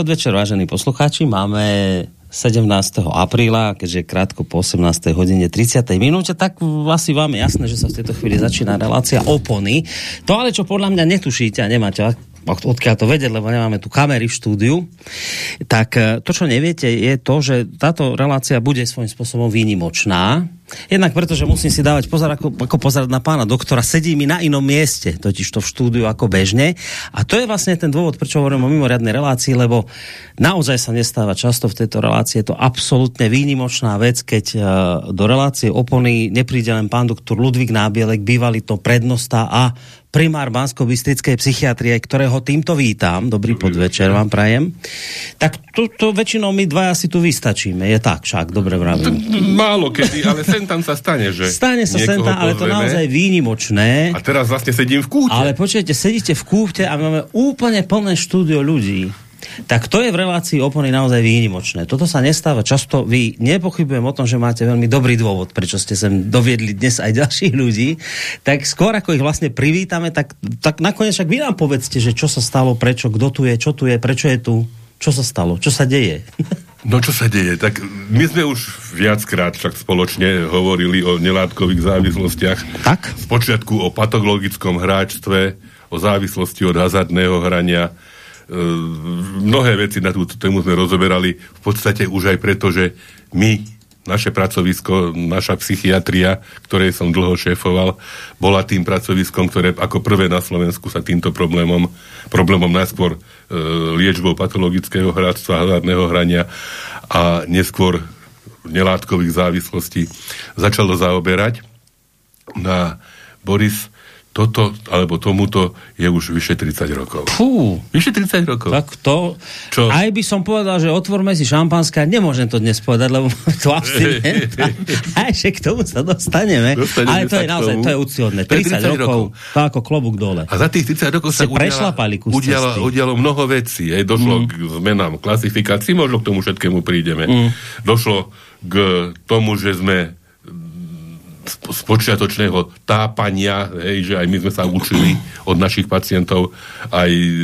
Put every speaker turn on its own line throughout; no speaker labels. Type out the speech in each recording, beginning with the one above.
Podvečer, vážení poslucháči. Máme 17. apríla, keďže krátko po 18. hodine 30. minúte, tak asi vám je jasné, že sa v tejto chvíli začína relácia opony. To ale, čo podľa mňa netušíte a nemáte odkiaľ to vedieť, lebo nemáme tu kamery v štúdiu, tak e, to, čo neviete, je to, že táto relácia bude svojím spôsobom výnimočná. Jednak preto, že musím si dávať pozor, ako, ako pozerať na pána doktora. Sedí mi na inom mieste, totiž to v štúdiu ako bežne. A to je vlastne ten dôvod, prečo hovorím o mimoriadnej relácii, lebo naozaj sa nestáva často v tejto relácii. Je to absolútne výnimočná vec, keď uh, do relácie opony nepríde len pán doktor Ludvík Nábielek, bývalý to prednosta a primár Bansko-Bystrickej psychiatrie, ktorého týmto vítam. Dobrý podvečer vám prajem. Tak to, to väčšinou my dvaja si tu vystačíme. Je tak však, dobre vravím.
Málo kedy, ale sem tam sa stane, že
Stane sa sem tam, ale to naozaj výnimočné.
A teraz vlastne sedím v kúte.
Ale počujete, sedíte v kúte a máme úplne plné štúdio ľudí tak to je v relácii opony naozaj výnimočné. Toto sa nestáva často. Vy nepochybujem o tom, že máte veľmi dobrý dôvod, prečo ste sem doviedli dnes aj ďalších ľudí. Tak skôr ako ich vlastne privítame, tak, tak nakoniec však vy nám povedzte, že čo sa stalo, prečo, kto tu je, čo tu je, prečo je tu, čo sa stalo, čo sa deje.
No čo sa deje? Tak my sme už viackrát však spoločne hovorili o nelátkových závislostiach.
Tak?
Spočiatku o patologickom hráčstve, o závislosti od hazardného hrania, Ehm, mnohé veci na túto tému sme rozoberali v podstate už aj preto, že my, naše pracovisko, naša psychiatria, ktorej som dlho šéfoval, bola tým pracoviskom, ktoré ako prvé na Slovensku sa týmto problémom, problémom najskôr e, liečbou patologického hráčstva, hazardného hrania a neskôr nelátkových závislostí začalo zaoberať. Na Boris toto alebo tomuto je už vyše 30 rokov.
Fú.
Vyše 30 rokov.
Tak to, Čo? aj by som povedal, že otvorme si šampanské, nemôžem to dnes povedať, lebo to asi aj že k tomu sa dostaneme. dostaneme Ale to je naozaj, tomu. to je úciodné. 30, 30 rokov, rokov, to ako klobúk dole.
A za tých 30 rokov sa udiala, udiala, udialo mnoho vecí. Aj došlo mm. k zmenám klasifikácií, možno k tomu všetkému prídeme. Mm. Došlo k tomu, že sme z počiatočného tápania, hej, že aj my sme sa učili od našich pacientov, aj e,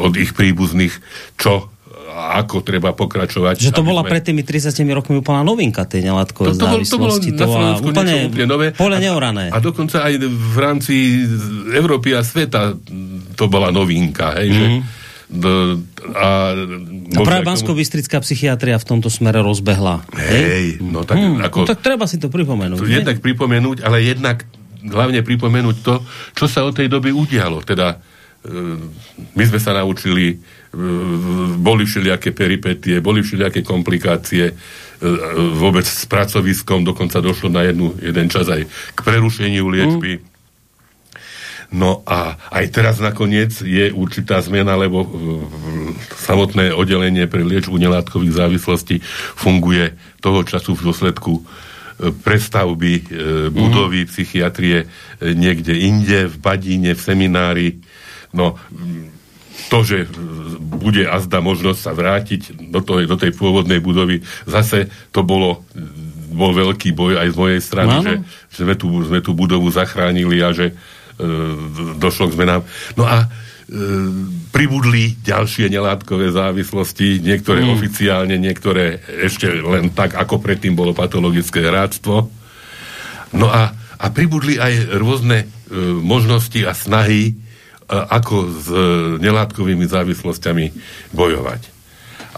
od ich príbuzných, čo ako treba pokračovať.
Že to bola sme... pred tými 30 rokmi úplná novinka, tej nelátkové to, to. To, bolo, to bolo úplne, úplne nové. Pole neorané.
A, a dokonca aj v rámci Európy a sveta to bola novinka. Hej, mm-hmm. že
a, a práve bansko bystrická psychiatria v tomto smere rozbehla.
Hej, no tak hmm, ako...
No, tak treba si to pripomenúť.
Jednak pripomenúť, ale jednak hlavne pripomenúť to, čo sa od tej doby udialo. Teda e, my sme sa naučili, e, boli všelijaké peripetie, boli všelijaké komplikácie, e, vôbec s pracoviskom, dokonca došlo na jednu, jeden čas aj k prerušeniu liečby. Hmm No a aj teraz nakoniec je určitá zmena, lebo samotné oddelenie pre liečbu nelátkových závislostí funguje toho času v dôsledku e, prestavby e, budovy mm. psychiatrie e, niekde inde, v Badíne, v seminári. No, to, že bude azda možnosť sa vrátiť do, toho, do tej pôvodnej budovy, zase to bolo bol veľký boj aj z mojej strany, no. že, že sme, tú, sme tú budovu zachránili a že E, došlo k zmenám. No a e, pribudli ďalšie nelátkové závislosti, niektoré mm. oficiálne, niektoré ešte len tak, ako predtým bolo patologické hráctvo. No a, a pribudli aj rôzne e, možnosti a snahy, e, ako s e, nelátkovými závislosťami bojovať.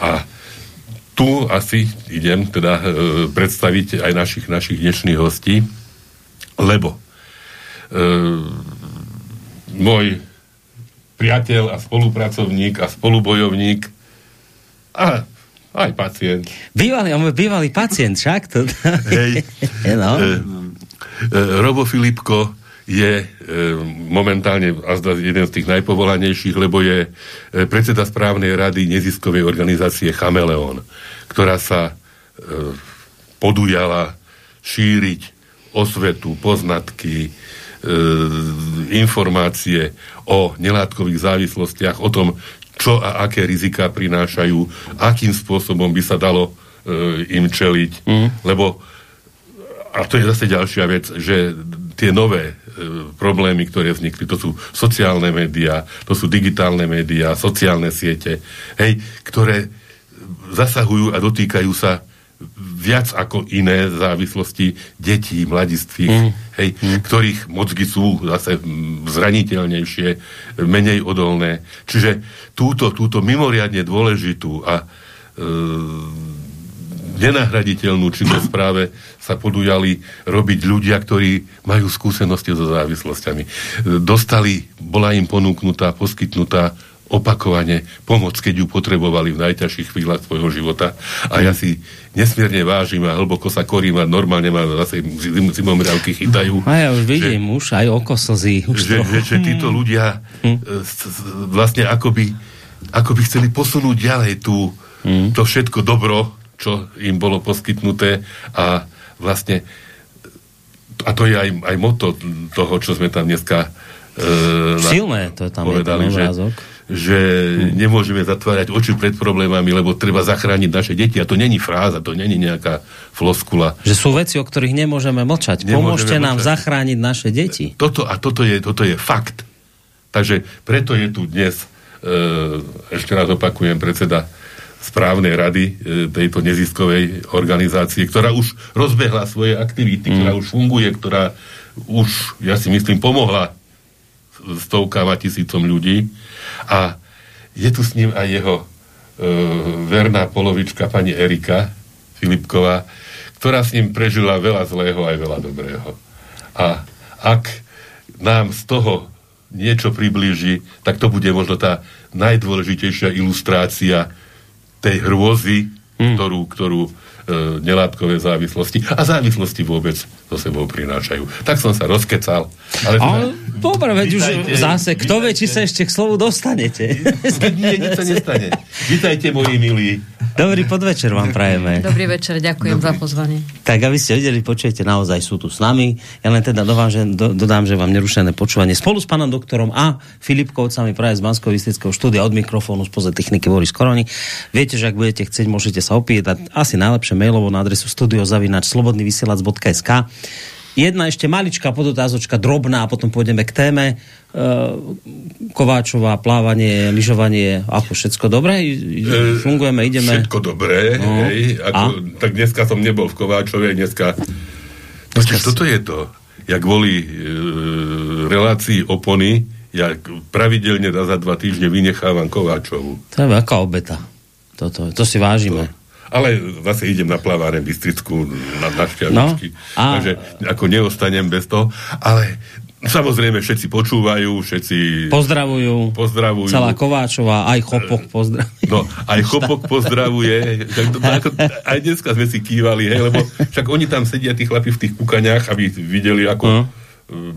A tu asi idem teda e, predstaviť aj našich, našich dnešných hostí, lebo Ehm, môj priateľ a spolupracovník a spolubojovník a aj pacient.
Bývalý, on bývalý pacient, však to...
Hej. no. E, e, Robo Filipko je e, momentálne azda jeden z tých najpovolanejších, lebo je e, predseda správnej rady neziskovej organizácie Chameleon, ktorá sa e, podujala šíriť osvetu, poznatky, informácie o nelátkových závislostiach, o tom, čo a aké rizika prinášajú, akým spôsobom by sa dalo e, im čeliť, mm. lebo a to je zase ďalšia vec, že tie nové problémy, ktoré vznikli. To sú sociálne médiá, to sú digitálne médiá, sociálne siete, hej, ktoré zasahujú a dotýkajú sa viac ako iné závislosti detí, mladistvých, mm. hej, mm. ktorých mozgy sú zase zraniteľnejšie, menej odolné. Čiže túto, túto mimoriadne dôležitú a e, nenahraditeľnú činnosť práve sa podujali robiť ľudia, ktorí majú skúsenosti so závislosťami. Dostali, bola im ponúknutá, poskytnutá opakovane pomoc, keď ju potrebovali v najťažších chvíľach svojho života. A ja si nesmierne vážim a hlboko sa korím a normálne ma zase zim, zimomriavky chytajú.
A ja už vidím, že, už aj oko slzí. Už
že, že, že títo ľudia hm. vlastne akoby, akoby chceli posunúť ďalej tú, hm. to všetko dobro, čo im bolo poskytnuté a vlastne a to je aj, aj moto toho, čo sme tam dneska
e, Silné, to je tam povedali,
je že, že nemôžeme zatvárať oči pred problémami, lebo treba zachrániť naše deti. A to není fráza, to není nejaká floskula.
Že sú veci, o ktorých nemôžeme mlčať. Nemôžeme Pomôžte mlčať. nám zachrániť naše deti.
Toto a toto je, toto je fakt. Takže preto je tu dnes, e, ešte raz opakujem, predseda správnej rady e, tejto neziskovej organizácie, ktorá už rozbehla svoje aktivity, mm. ktorá už funguje, ktorá už, ja si myslím, pomohla stovkám a tisícom ľudí a je tu s ním aj jeho e, verná polovička pani Erika Filipková, ktorá s ním prežila veľa zlého aj veľa dobrého. A ak nám z toho niečo priblíži, tak to bude možno tá najdôležitejšia ilustrácia tej hrôzy, hmm. ktorú, ktorú e, nelátkové závislosti a závislosti vôbec so sebou prinášajú. Tak som sa rozkecal.
Ale, ale dobre, veď už zase, kto vie, či sa ešte k slovu dostanete.
Nie, nič sa nestane. Vítajte, moji milí.
Dobrý podvečer vám prajeme.
Dobrý večer, ďakujem Dobrý. za pozvanie.
Tak, aby ste videli, počujete, naozaj sú tu s nami. Ja len teda dodám, že, do, dodám, že vám nerušené počúvanie spolu s pánom doktorom a Filipkovcami praje z bansko štúdia od mikrofónu spoza techniky Boris Koroni. Viete, že ak budete chcieť, môžete sa opýtať asi najlepšie mailovo na adresu studiozavinač.slobodnyvysielac.sk Jedna ešte maličká podotázočka, drobná, a potom pôjdeme k téme. E, Kováčová, plávanie, lyžovanie, ako všetko dobré? E, Fungujeme, ideme?
Všetko dobré, no. hej. Ako, tak dneska som nebol v Kováčove, dneska... Dneska... toto je to. Ja kvôli e, relácii opony, ja pravidelne za dva týždne vynechávam Kováčovu.
To je veľká obeta. Toto, to si vážime. To.
Ale zase idem na plaváren Bystrickú, na, na šťavičky. No, a... Takže ako neostanem bez toho. Ale Samozrejme, všetci počúvajú, všetci...
Pozdravujú.
Pozdravujú.
Celá Kováčová, aj Chopok pozdravuje.
No, aj Chopok pozdravuje. Aj dneska sme si kývali, hej, lebo však oni tam sedia, tí chlapi v tých kúkaniach, aby videli, ako... Uh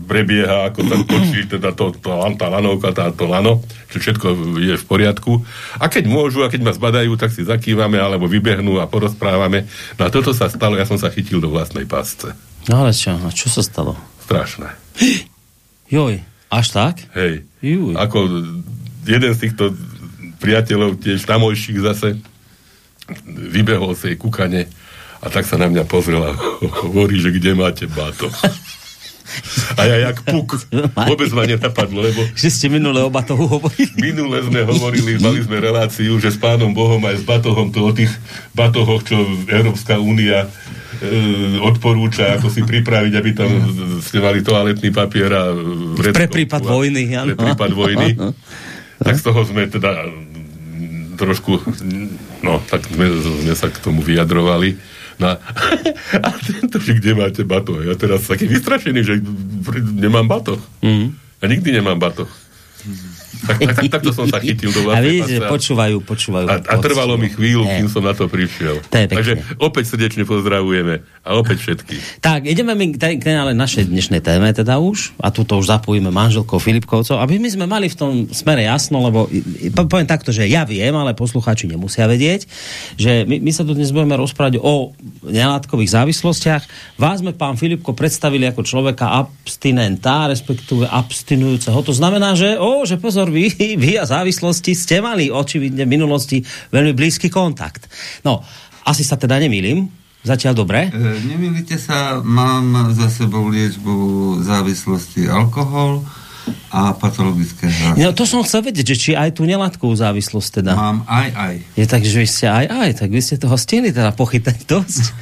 prebieha, ako tam točí teda to, to, tá lanovka, táto lano, že všetko je v poriadku. A keď môžu, a keď ma zbadajú, tak si zakývame, alebo vybehnú a porozprávame. No a toto sa stalo, ja som sa chytil do vlastnej pásce.
No ale čo, a čo sa stalo?
Strašné.
Joj, až tak?
Hej. Juj. Ako jeden z týchto priateľov, tiež tamojších zase, vybehol z jej kúkane a tak sa na mňa pozrel a hovorí, že kde máte báto. A ja jak puk. Vôbec ma nenapadlo, lebo...
Že ste minule o batohu hovorili.
Minule sme hovorili, mali sme reláciu, že s pánom Bohom aj s batohom, to o tých batohoch, čo Európska únia e, odporúča, ako si pripraviť, aby tam ste mali toaletný papier a
vrecko, Pre prípad a, vojny,
áno. Pre prípad vojny. tak z toho sme teda trošku, no, tak sme, sme sa k tomu vyjadrovali. No, a tento, že kde máte batoh? Ja teraz taký vystrašený, že nemám batoh. Mm. Ja nikdy nemám batoh. Tak, tak, tak, takto som sa chytil do
A vidíte, že počúvajú, počúvajú.
A, a trvalo mi chvíľu, kým som na to prišiel.
To
Takže opäť srdečne pozdravujeme a opäť všetky.
Tak, ideme mi k ale našej dnešnej téme teda už, a tuto už zapojíme manželkou Filipkovcov, aby my sme mali v tom smere jasno, lebo poviem takto, že ja viem, ale poslucháči nemusia vedieť, že my, my sa tu dnes budeme rozprávať o nelátkových závislostiach. Vás sme, pán Filipko, predstavili ako človeka abstinenta, respektíve abstinujúceho. To znamená, že, o, že pozor, pozor, vy, vy a závislosti ste mali očividne v minulosti veľmi blízky kontakt. No, asi sa teda nemýlim, Zatiaľ dobre?
E, nemýlite sa, mám za sebou liečbu závislosti alkohol a patologické hráčky.
No to som chcel vedieť, že či aj tú nelatkovú závislosť teda.
Mám aj, aj.
Je tak, že vy ste aj, aj, tak vy ste toho stihli teda pochytať dosť.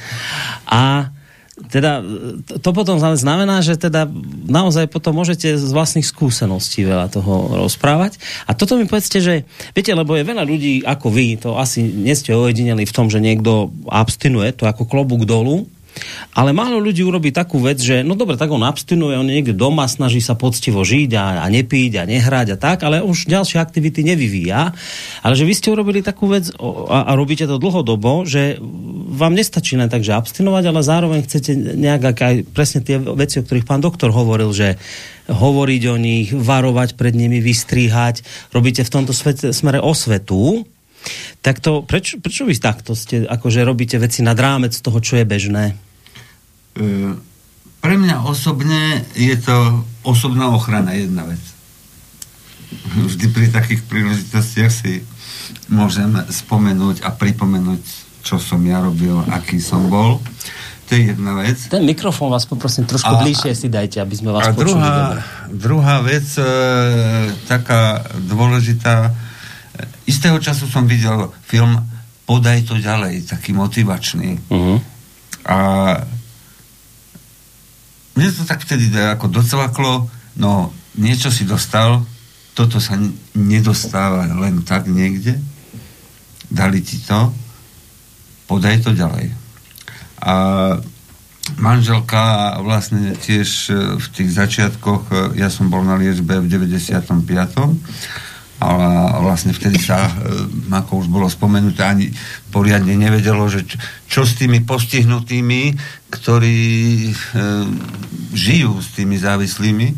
A teda to potom znamená, že teda naozaj potom môžete z vlastných skúseností veľa toho rozprávať. A toto mi povedzte, že viete, lebo je veľa ľudí ako vy, to asi nie ste ojedineli v tom, že niekto abstinuje, to ako klobúk dolu, ale málo ľudí urobí takú vec, že no dobre, tak on abstinuje, on je niekde doma, snaží sa poctivo žiť a, a nepiť a nehrať a tak, ale už ďalšie aktivity nevyvíja. Ale že vy ste urobili takú vec a, a robíte to dlhodobo, že vám nestačí len tak, že abstinovať, ale zároveň chcete nejak aj presne tie veci, o ktorých pán doktor hovoril, že hovoriť o nich, varovať pred nimi, vystrihať, robíte v tomto smere osvetu, tak to, prečo, prečo vy takto ste, akože robíte veci nad rámec toho, čo je bežné?
E, pre mňa osobne je to osobná ochrana jedna vec. Vždy pri takých príležitostiach si môžem spomenúť a pripomenúť, čo som ja robil, aký som bol. To je jedna vec.
Ten mikrofón vás poprosím trošku a, bližšie si dajte, aby sme vás a počuli.
Druhá, druhá vec, e, taká dôležitá, istého času som videl film Podaj to ďalej, taký motivačný. Uh-huh. A mne to tak vtedy ako docvaklo, no niečo si dostal, toto sa nedostáva len tak niekde, dali ti to, podaj to ďalej. A manželka vlastne tiež e, v tých začiatkoch, e, ja som bol na liečbe v 95 a vlastne vtedy sa, e, ako už bolo spomenuté, ani poriadne nevedelo, že čo, čo s tými postihnutými, ktorí e, žijú s tými závislými.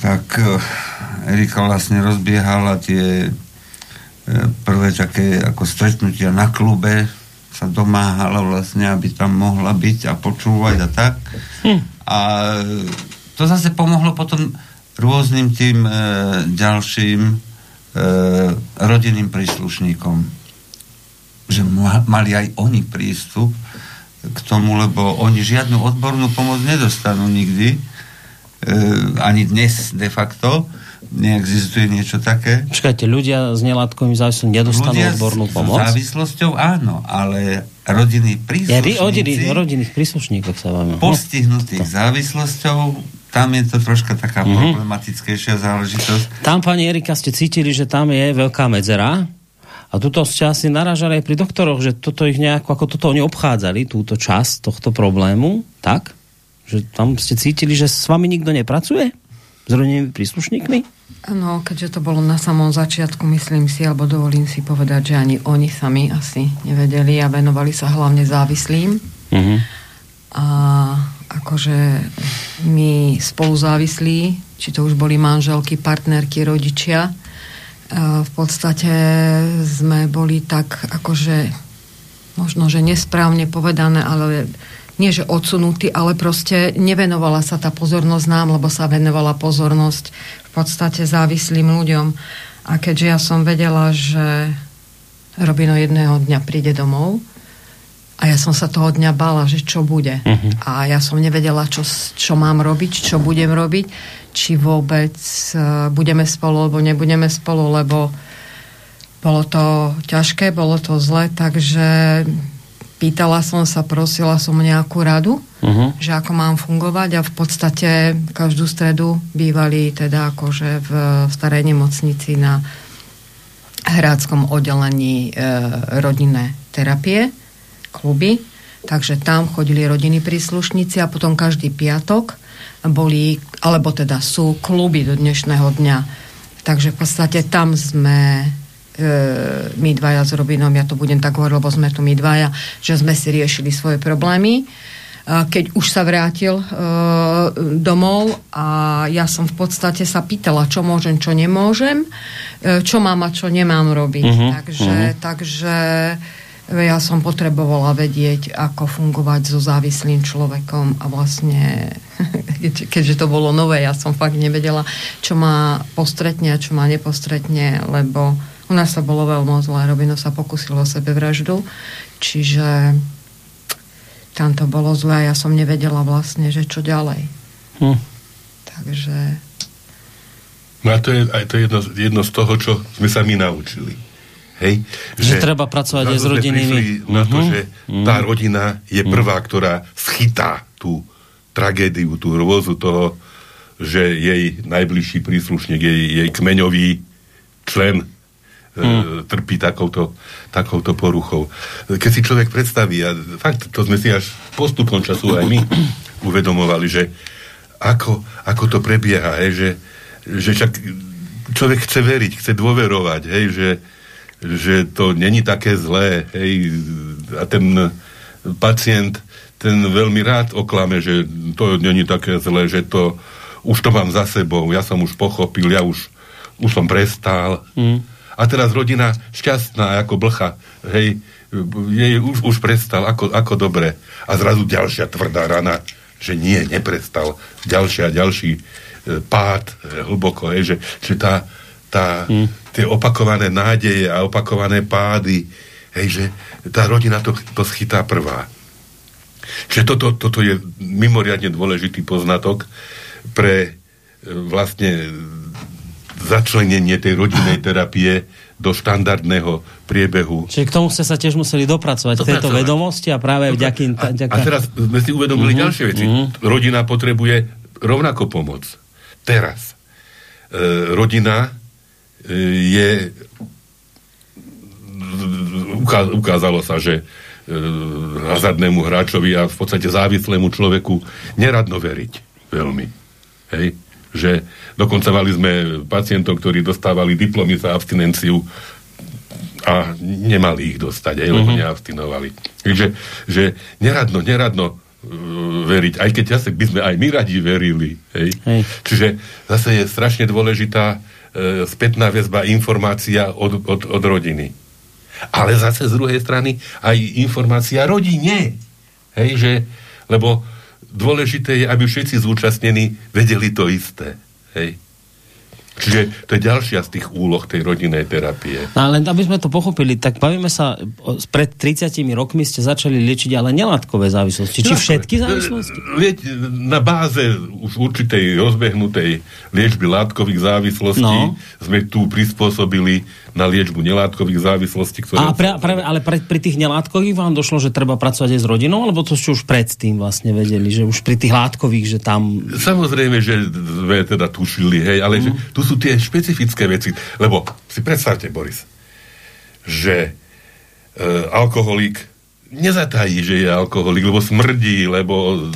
Tak e, Erika vlastne rozbiehala tie e, prvé také ako stretnutia na klube, sa domáhala vlastne, aby tam mohla byť a počúvať a tak. Hm. A to zase pomohlo potom rôznym tým e, ďalším e, rodinným príslušníkom. Že mali aj oni prístup k tomu, lebo oni žiadnu odbornú pomoc nedostanú nikdy, e, ani dnes de facto, neexistuje niečo také.
Počkajte, ľudia s nelátkovým závislom nedostanú ľudia odbornú pomoc?
s závislosťou áno, ale rodinní príslušníci... Ja, rodiny,
rodinných príslušníkov sa vám...
Postihnutých no. závislosťou tam je to troška taká mm-hmm. problematickejšia záležitosť.
Tam, pani Erika, ste cítili, že tam je veľká medzera a tuto ste asi naražali aj pri doktoroch, že toto ich nejako, ako toto oni obchádzali, túto časť tohto problému, tak? Že tam ste cítili, že s vami nikto nepracuje? S rodinnými príslušníkmi?
No, keďže to bolo na samom začiatku, myslím si, alebo dovolím si povedať, že ani oni sami asi nevedeli a venovali sa hlavne závislým. Mm-hmm. A akože my spolu závislí, či to už boli manželky, partnerky, rodičia, v podstate sme boli tak akože možno, že nesprávne povedané, ale nie, že odsunutí, ale proste nevenovala sa tá pozornosť nám, lebo sa venovala pozornosť v podstate závislým ľuďom. A keďže ja som vedela, že Robino jedného dňa príde domov, a ja som sa toho dňa bala, že čo bude. Uh-huh. A ja som nevedela, čo, čo mám robiť, čo budem robiť, či vôbec uh, budeme spolu, alebo nebudeme spolu, lebo bolo to ťažké, bolo to zle, takže pýtala som sa, prosila som nejakú radu, uh-huh. že ako mám fungovať a v podstate každú stredu bývali teda akože v, v starej nemocnici na hráckom oddelení e, rodinné terapie kluby, takže tam chodili rodiny príslušníci a potom každý piatok boli, alebo teda sú kluby do dnešného dňa. Takže v podstate tam sme e, my dvaja s Robinom, ja to budem tak hovoriť, lebo sme tu my dvaja, že sme si riešili svoje problémy. E, keď už sa vrátil e, domov a ja som v podstate sa pýtala, čo môžem, čo nemôžem, e, čo mám a čo nemám robiť. Uh-huh, takže, uh-huh. takže ja som potrebovala vedieť, ako fungovať so závislým človekom a vlastne, keďže to bolo nové, ja som fakt nevedela, čo ma postretne a čo ma nepostretne, lebo U nás to bolo veľmi zlé. Robino sa pokusil o sebevraždu, čiže tam to bolo zlé a ja som nevedela vlastne, že čo ďalej. Hm. Takže...
No a to je, aj to je jedno, jedno z toho, čo sme sa my naučili. Hej?
Že, že treba pracovať aj s rodinami.
na to, uh-huh. že uh-huh. tá rodina je prvá, ktorá schytá tú tragédiu, tú hrôzu toho, že jej najbližší príslušník, jej, jej kmeňový člen hmm. trpí takouto, takouto poruchou. Keď si človek predstaví, a fakt, to sme si až postupom času aj my uvedomovali, že ako, ako to prebieha, hej, že, že však človek chce veriť, chce dôverovať, hej, že, že to není také zlé, hej, a ten pacient ten veľmi rád oklame, že to není také zlé, že to už to mám za sebou, ja som už pochopil, ja už, už som prestal. Mm. A teraz rodina šťastná ako blcha, hej, jej už, už prestal, ako, ako dobre. A zrazu ďalšia tvrdá rana, že nie, neprestal. Ďalšia, ďalší e, pád e, hlboko, hej, že, že tá, tá, mm. tie opakované nádeje a opakované pády, hej, že tá rodina to, to schytá prvá. Čiže toto, toto je mimoriadne dôležitý poznatok pre e, vlastne začlenenie tej rodinnej terapie do štandardného priebehu.
Čiže k tomu ste sa tiež museli dopracovať, k tejto vedomosti a práve vďakým...
A, a teraz sme si uvedomili uh-huh, ďalšie veci. Uh-huh. Rodina potrebuje rovnako pomoc. Teraz. E, rodina je ukázalo sa, že E, hazardnému hráčovi a v podstate závislému človeku neradno veriť veľmi. Hej? Že dokonca mali sme pacientov, ktorí dostávali diplomy za abstinenciu a nemali ich dostať, aj lebo uh-huh. neabstinovali. Takže že neradno, neradno uh, veriť, aj keď zase by sme aj my radi verili. Hej? Hej. Čiže zase je strašne dôležitá uh, spätná väzba, informácia od, od, od rodiny ale zase z druhej strany aj informácia rodine. Hej, že, lebo dôležité je, aby všetci zúčastnení vedeli to isté. Hej. Čiže to je ďalšia z tých úloh tej rodinnej terapie.
No, ale aby sme to pochopili, tak bavíme sa, pred 30 rokmi ste začali liečiť ale nelátkové závislosti. Či všetky závislosti?
Vieť, na báze už určitej rozbehnutej liečby látkových závislostí no. sme tu prispôsobili na liečbu nelátkových závislostí. Ktoré
A pre, pre, ale pre, pri tých nelátkových vám došlo, že treba pracovať aj s rodinou, alebo to ste už predtým vlastne vedeli, že už pri tých látkových, že tam...
Samozrejme, že sme teda tušili, hej, ale mm. že tu sú tie špecifické veci, lebo si predstavte, Boris, že e, alkoholik nezatají, že je alkoholik, lebo smrdí, lebo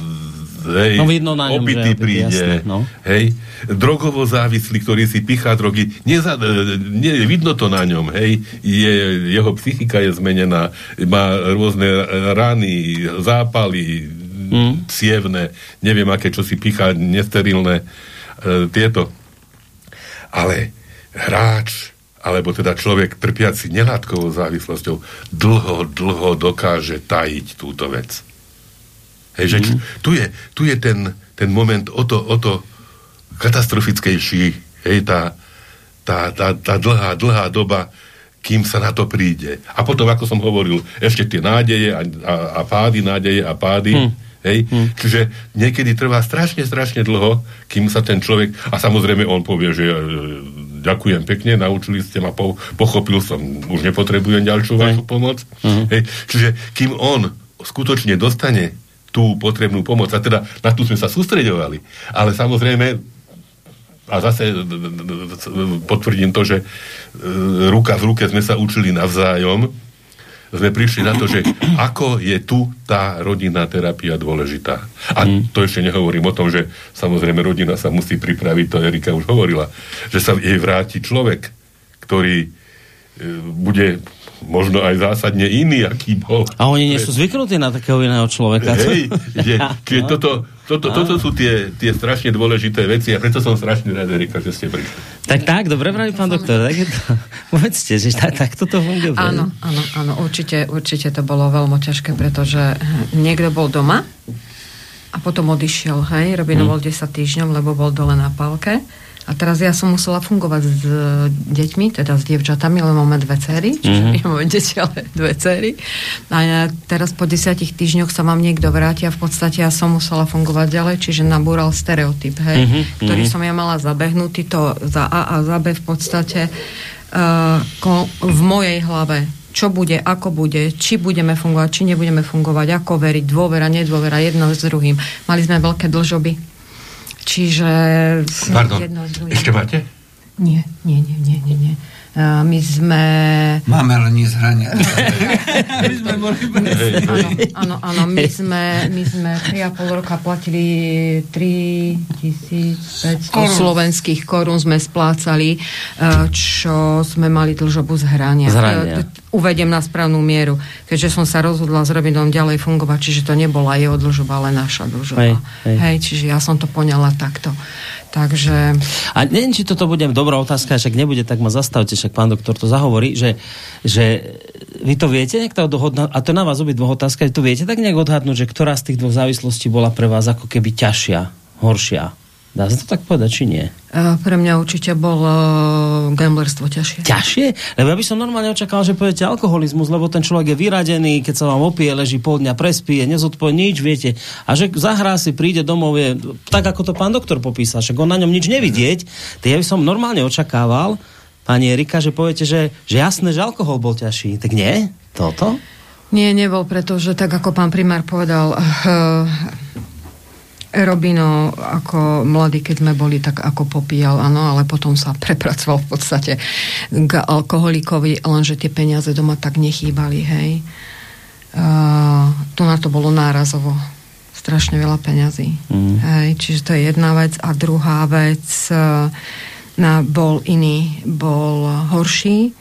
hej,
no vidno na ňom,
opity že, príde, jasne, no. hej, drogovo závislý, ktorý si pichá drogy, neza, nie, vidno to na ňom, hej, je, jeho psychika je zmenená, má rôzne rany, zápaly, mm. cievne, neviem aké, čo si pichá, nesterilné, e, tieto. Ale hráč, alebo teda človek trpiaci nelátkovou závislosťou, dlho, dlho dokáže tajiť túto vec. Hej, že mm. tu je, tu je ten, ten moment o to, o to katastrofickejší, hej, tá, tá, tá, tá dlhá, dlhá doba, kým sa na to príde. A potom, ako som hovoril, ešte tie nádeje a, a, a pády, nádeje a pády, mm. hej, mm. čiže niekedy trvá strašne, strašne dlho, kým sa ten človek, a samozrejme on povie, že e, ďakujem pekne, naučili ste ma, po, pochopil som, už nepotrebujem ďalšiu vašu pomoc. Mm. Hej, čiže kým on skutočne dostane tú potrebnú pomoc. A teda na tú sme sa sústredovali. Ale samozrejme, a zase potvrdím to, že e, ruka v ruke sme sa učili navzájom, sme prišli na to, že ako je tu tá rodinná terapia dôležitá. A mm. to ešte nehovorím o tom, že samozrejme rodina sa musí pripraviť, to Erika už hovorila, že sa jej vráti človek, ktorý e, bude možno aj zásadne iný, aký bol.
A oni nie sú zvyknutí na takého iného človeka.
Hej, že, čiže no. toto, toto, toto sú tie, tie strašne dôležité veci a preto som strašne rád, Erika, že ste prišli.
Tak, tak, dobre praví pán doktor, tak je to, povedzte, že tak, tak toto funguje.
Áno, áno, áno, určite, určite to bolo veľmi ťažké, pretože niekto bol doma a potom odišiel, hej, Robino hmm. bol 10 týždňov, lebo bol dole na palke A teraz ja som musela fungovať s deťmi, teda s dievčatami, lebo máme dve cery, čiže mm-hmm. máme deti, ale dve cery. A teraz po desiatich týždňoch sa vám niekto vráti a v podstate ja som musela fungovať ďalej, čiže nabúral stereotyp, hej, mm-hmm. ktorý som ja mala zabehnutý, to za A a za B v podstate uh, ko, v mojej hlave čo bude, ako bude, či budeme fungovať, či nebudeme fungovať, ako veriť, dôvera, nedôvera, jedno s druhým. Mali sme veľké dlžoby. Čiže...
Pardon, jedno ešte máte?
Nie, nie, nie, nie, nie. nie. My sme...
Máme len z hrania.
my sme boli Áno, áno, my sme, my sme 3,5 roka platili 3500 slovenských korún sme splácali, čo sme mali dlžobu z hrania. Z hrania. Uvediem na správnu mieru, keďže som sa rozhodla s Robinom ďalej fungovať, čiže to nebola jeho dlžoba, ale naša dlžoba. Hej, hej. hej, čiže ja som to poňala takto. Takže...
A neviem, či toto bude dobrá otázka, však nebude, tak ma zastavte, však pán doktor to zahovorí, že, že vy to viete nejak to dohodnúť, a to na vás obi dvoch otázka, to viete tak nejak odhadnúť, že ktorá z tých dvoch závislostí bola pre vás ako keby ťažšia, horšia? Dá sa to tak povedať, či nie?
Uh, pre mňa určite bol uh, gamblerstvo ťažšie.
Ťažšie? Lebo ja by som normálne očakal, že poviete alkoholizmus, lebo ten človek je vyradený, keď sa vám opije, leží pol dňa, prespí, nezodpoje nič, viete. A že zahrá si, príde domov, je tak, ako to pán doktor popísal, že on na ňom nič nevidieť, tak ja by som normálne očakával, pani Erika, že poviete, že, že jasné, že alkohol bol ťažší. Tak nie? Toto?
Nie, nebol, pretože tak ako pán primár povedal, uh, Robino ako mladý, keď sme boli, tak ako popíjal, áno, ale potom sa prepracoval v podstate k alkoholikovi, lenže tie peniaze doma tak nechýbali, hej. Uh, tu na to bolo nárazovo strašne veľa peňazí. Mm. Hej, čiže to je jedna vec. A druhá vec, uh, na, bol iný, bol horší,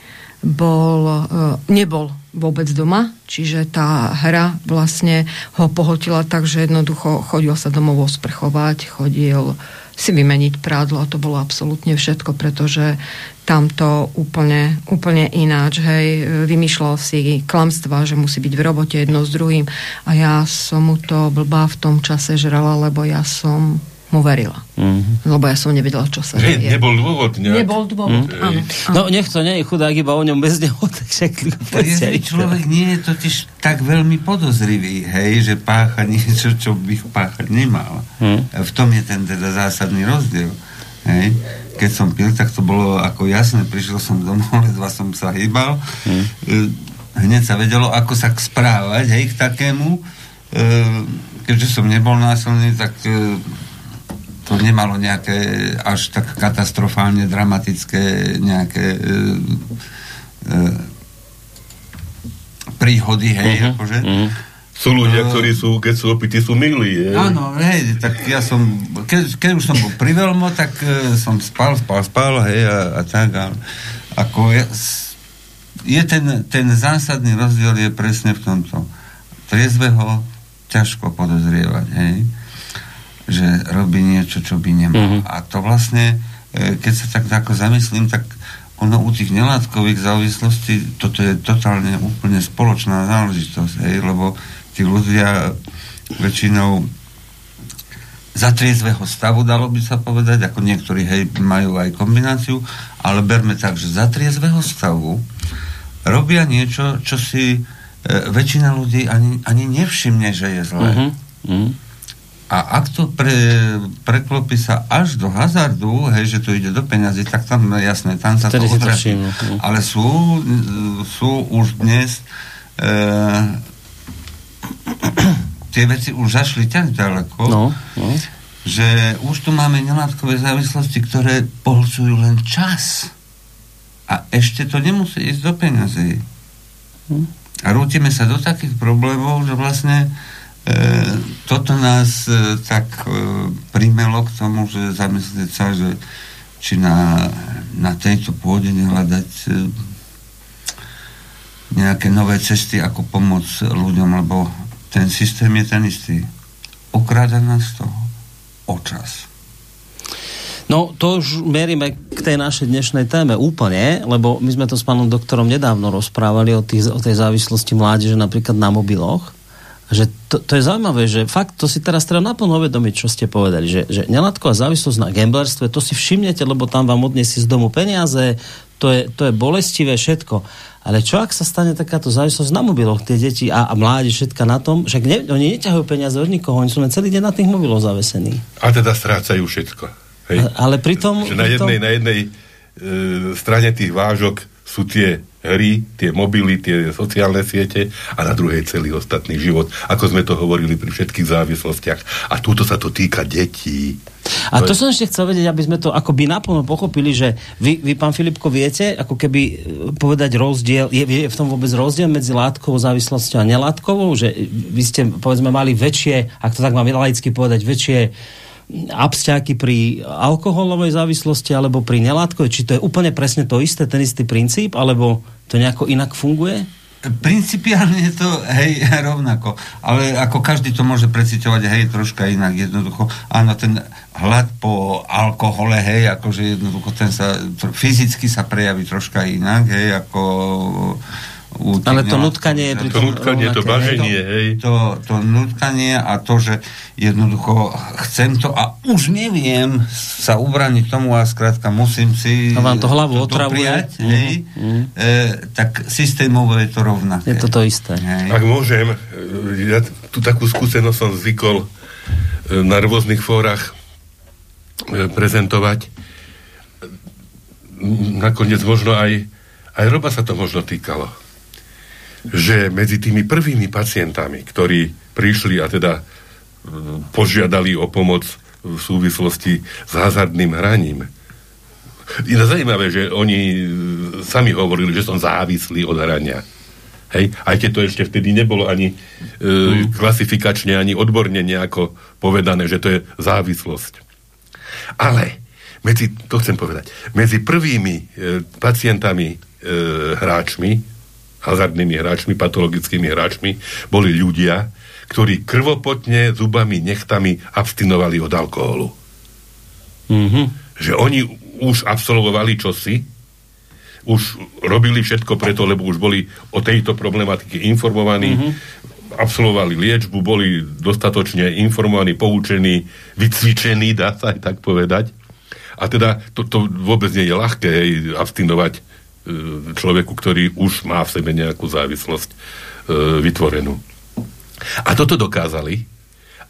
bol, uh, nebol vôbec doma, čiže tá hra vlastne ho pohotila tak, že jednoducho chodil sa domov osprchovať, chodil si vymeniť prádlo a to bolo absolútne všetko, pretože tam to úplne, úplne ináč, hej, vymýšľal si klamstva, že musí byť v robote jedno s druhým a ja som mu to blbá v tom čase žrala, lebo ja som mu verila. Mm-hmm. Lebo ja som nevedela, čo sa
deje. Nebol dôvod nejak.
Nebol dôvod, mm. áno, áno.
No nech to nie je chudák iba o ňom bez neho,
takže... Triezvy človek nie je totiž tak veľmi podozrivý, hej, že pácha niečo, čo by páchať nemal. Mm. V tom je ten teda zásadný rozdiel. Hej. Keď som pil, tak to bolo ako jasné, prišiel som domov, ledva som sa hýbal. Mm. Hneď sa vedelo, ako sa správať, hej, k takému. E, keďže som nebol násilný, tak e, to nemalo nejaké až tak katastrofálne dramatické nejaké e, e, príhody, hej, uh-huh, akože. Uh-huh.
Sú ľudia, uh, ktorí sú, keď sú opití, sú milí. Je?
Áno, hej, tak ja som, keď, keď už som bol pri veľmo, tak uh, som spal, spal, spal, hej, a, a tak, a, ako je, je ten, ten zásadný rozdiel je presne v tomto. Triezveho ťažko podozrievať, hej že robí niečo, čo by nemal. Mm-hmm. A to vlastne, e, keď sa tak ako zamyslím, tak ono u tých nelátkových závislostí, toto je totálne úplne spoločná záležitosť, hej, lebo tí ľudia väčšinou za triezvého stavu, dalo by sa povedať, ako niektorí, hej, majú aj kombináciu, ale berme tak, že za triezvého stavu robia niečo, čo si e, väčšina ľudí ani, ani nevšimne, že je zlé. Mm-hmm. A ak to pre, preklopí sa až do hazardu, hej, že to ide do peňazí, tak tam, jasné, tam sa Vtedy to odrazí. No. Ale sú, sú už dnes e, tie veci už zašli tak ďaleko, no, no. že už tu máme nelátkové závislosti, ktoré pohľcujú len čas. A ešte to nemusí ísť do peňazí. Hm. A rútime sa do takých problémov, že vlastne toto nás e, tak e, primelo k tomu, že zamyslieť sa, že či na, na tejto pôde nehľadať nejaké nové cesty, ako pomôcť ľuďom, lebo ten systém je ten istý. Okráda nás to o čas.
No, to už meríme k tej našej dnešnej téme úplne, lebo my sme to s pánom doktorom nedávno rozprávali o, tých, o tej závislosti mládeže napríklad na mobiloch že to, to je zaujímavé, že fakt to si teraz treba naplno uvedomiť, čo ste povedali, že, že nelátková závislosť na gamblerstve, to si všimnete, lebo tam vám odniesie z domu peniaze, to je, to je bolestivé všetko. Ale čo ak sa stane takáto závislosť na mobiloch, tie deti a, a mládež všetka na tom, že ne, oni neťahujú peniaze od nikoho, oni sú len celý deň na tých mobiloch zavesení.
A teda strácajú všetko. Hej?
A, ale pritom...
Že na jednej,
pritom...
na jednej e, strane tých vážok sú tie hry, tie mobily, tie sociálne siete a na druhej celý ostatný život, ako sme to hovorili pri všetkých závislostiach. A túto sa to týka detí.
A to som ešte chcel vedieť, aby sme to akoby naplno pochopili, že vy, vy, pán Filipko, viete, ako keby e, povedať rozdiel, je, je v tom vôbec rozdiel medzi látkovou závislosťou a nelátkovou, že vy ste, povedzme, mali väčšie, ak to tak mám laicky povedať, väčšie absťáky pri alkoholovej závislosti alebo pri nelátkovej? Či to je úplne presne to isté, ten istý princíp, alebo to nejako inak funguje?
Principiálne je to, hej, rovnako. Ale ako každý to môže preciťovať, hej, troška inak, jednoducho. Áno, ten hlad po alkohole, hej, akože jednoducho ten sa, fyzicky sa prejaví troška inak, hej, ako
ale to nutkanie je
to nutkanie, to baženie, hej.
To, to nutkanie a to, že jednoducho chcem to a už neviem sa ubraniť tomu a skrátka musím si
to vám to hlavu to, otravuje.
Prijať, mm-hmm. hej, mm-hmm. E, tak systémovo je to rovnaké.
Je to to isté.
Hej.
Ak môžem, ja tú takú skúsenosť som zvykol e, na rôznych fórach e, prezentovať. Nakoniec možno aj aj Roba sa to možno týkalo že medzi tými prvými pacientami, ktorí prišli a teda požiadali o pomoc v súvislosti s hazardným hraním, je to zaujímavé, že oni sami hovorili, že som závislý od hrania. Hej? Aj keď to ešte vtedy nebolo ani e, mm. klasifikačne, ani odborne nejako povedané, že to je závislosť. Ale medzi, to chcem povedať, medzi prvými e, pacientami, e, hráčmi, hazardnými hráčmi, patologickými hráčmi, boli ľudia, ktorí krvopotne, zubami, nechtami abstinovali od alkoholu. Mm-hmm. Že oni už absolvovali čosi, už robili všetko preto, lebo už boli o tejto problematike informovaní, mm-hmm. absolvovali liečbu, boli dostatočne informovaní, poučení, vycvičení, dá sa aj tak povedať. A teda to, to vôbec nie je ľahké hej, abstinovať človeku, ktorý už má v sebe nejakú závislosť e, vytvorenú. A toto dokázali,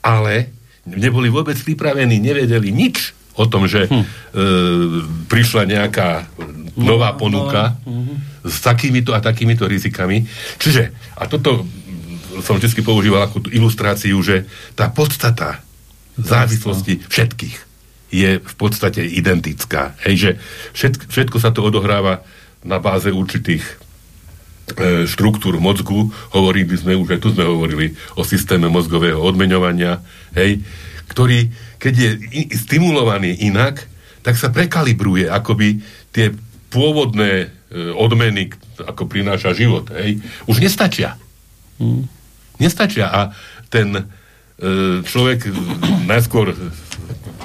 ale neboli vôbec pripravení, nevedeli nič o tom, že hm. e, prišla nejaká nová ponuka hm. s takýmito a takýmito rizikami. Čiže, a toto som vždy používal ako tú ilustráciu, že tá podstata závislosti všetkých je v podstate identická. Hej, že všetko, všetko sa to odohráva na báze určitých e, štruktúr mozgu, hovorili sme už, aj tu sme hovorili o systéme mozgového odmeňovania, hej, ktorý, keď je stimulovaný inak, tak sa prekalibruje, akoby tie pôvodné e, odmeny, ako prináša život, hej, už nestačia. Hmm. Nestačia a ten e, človek najskôr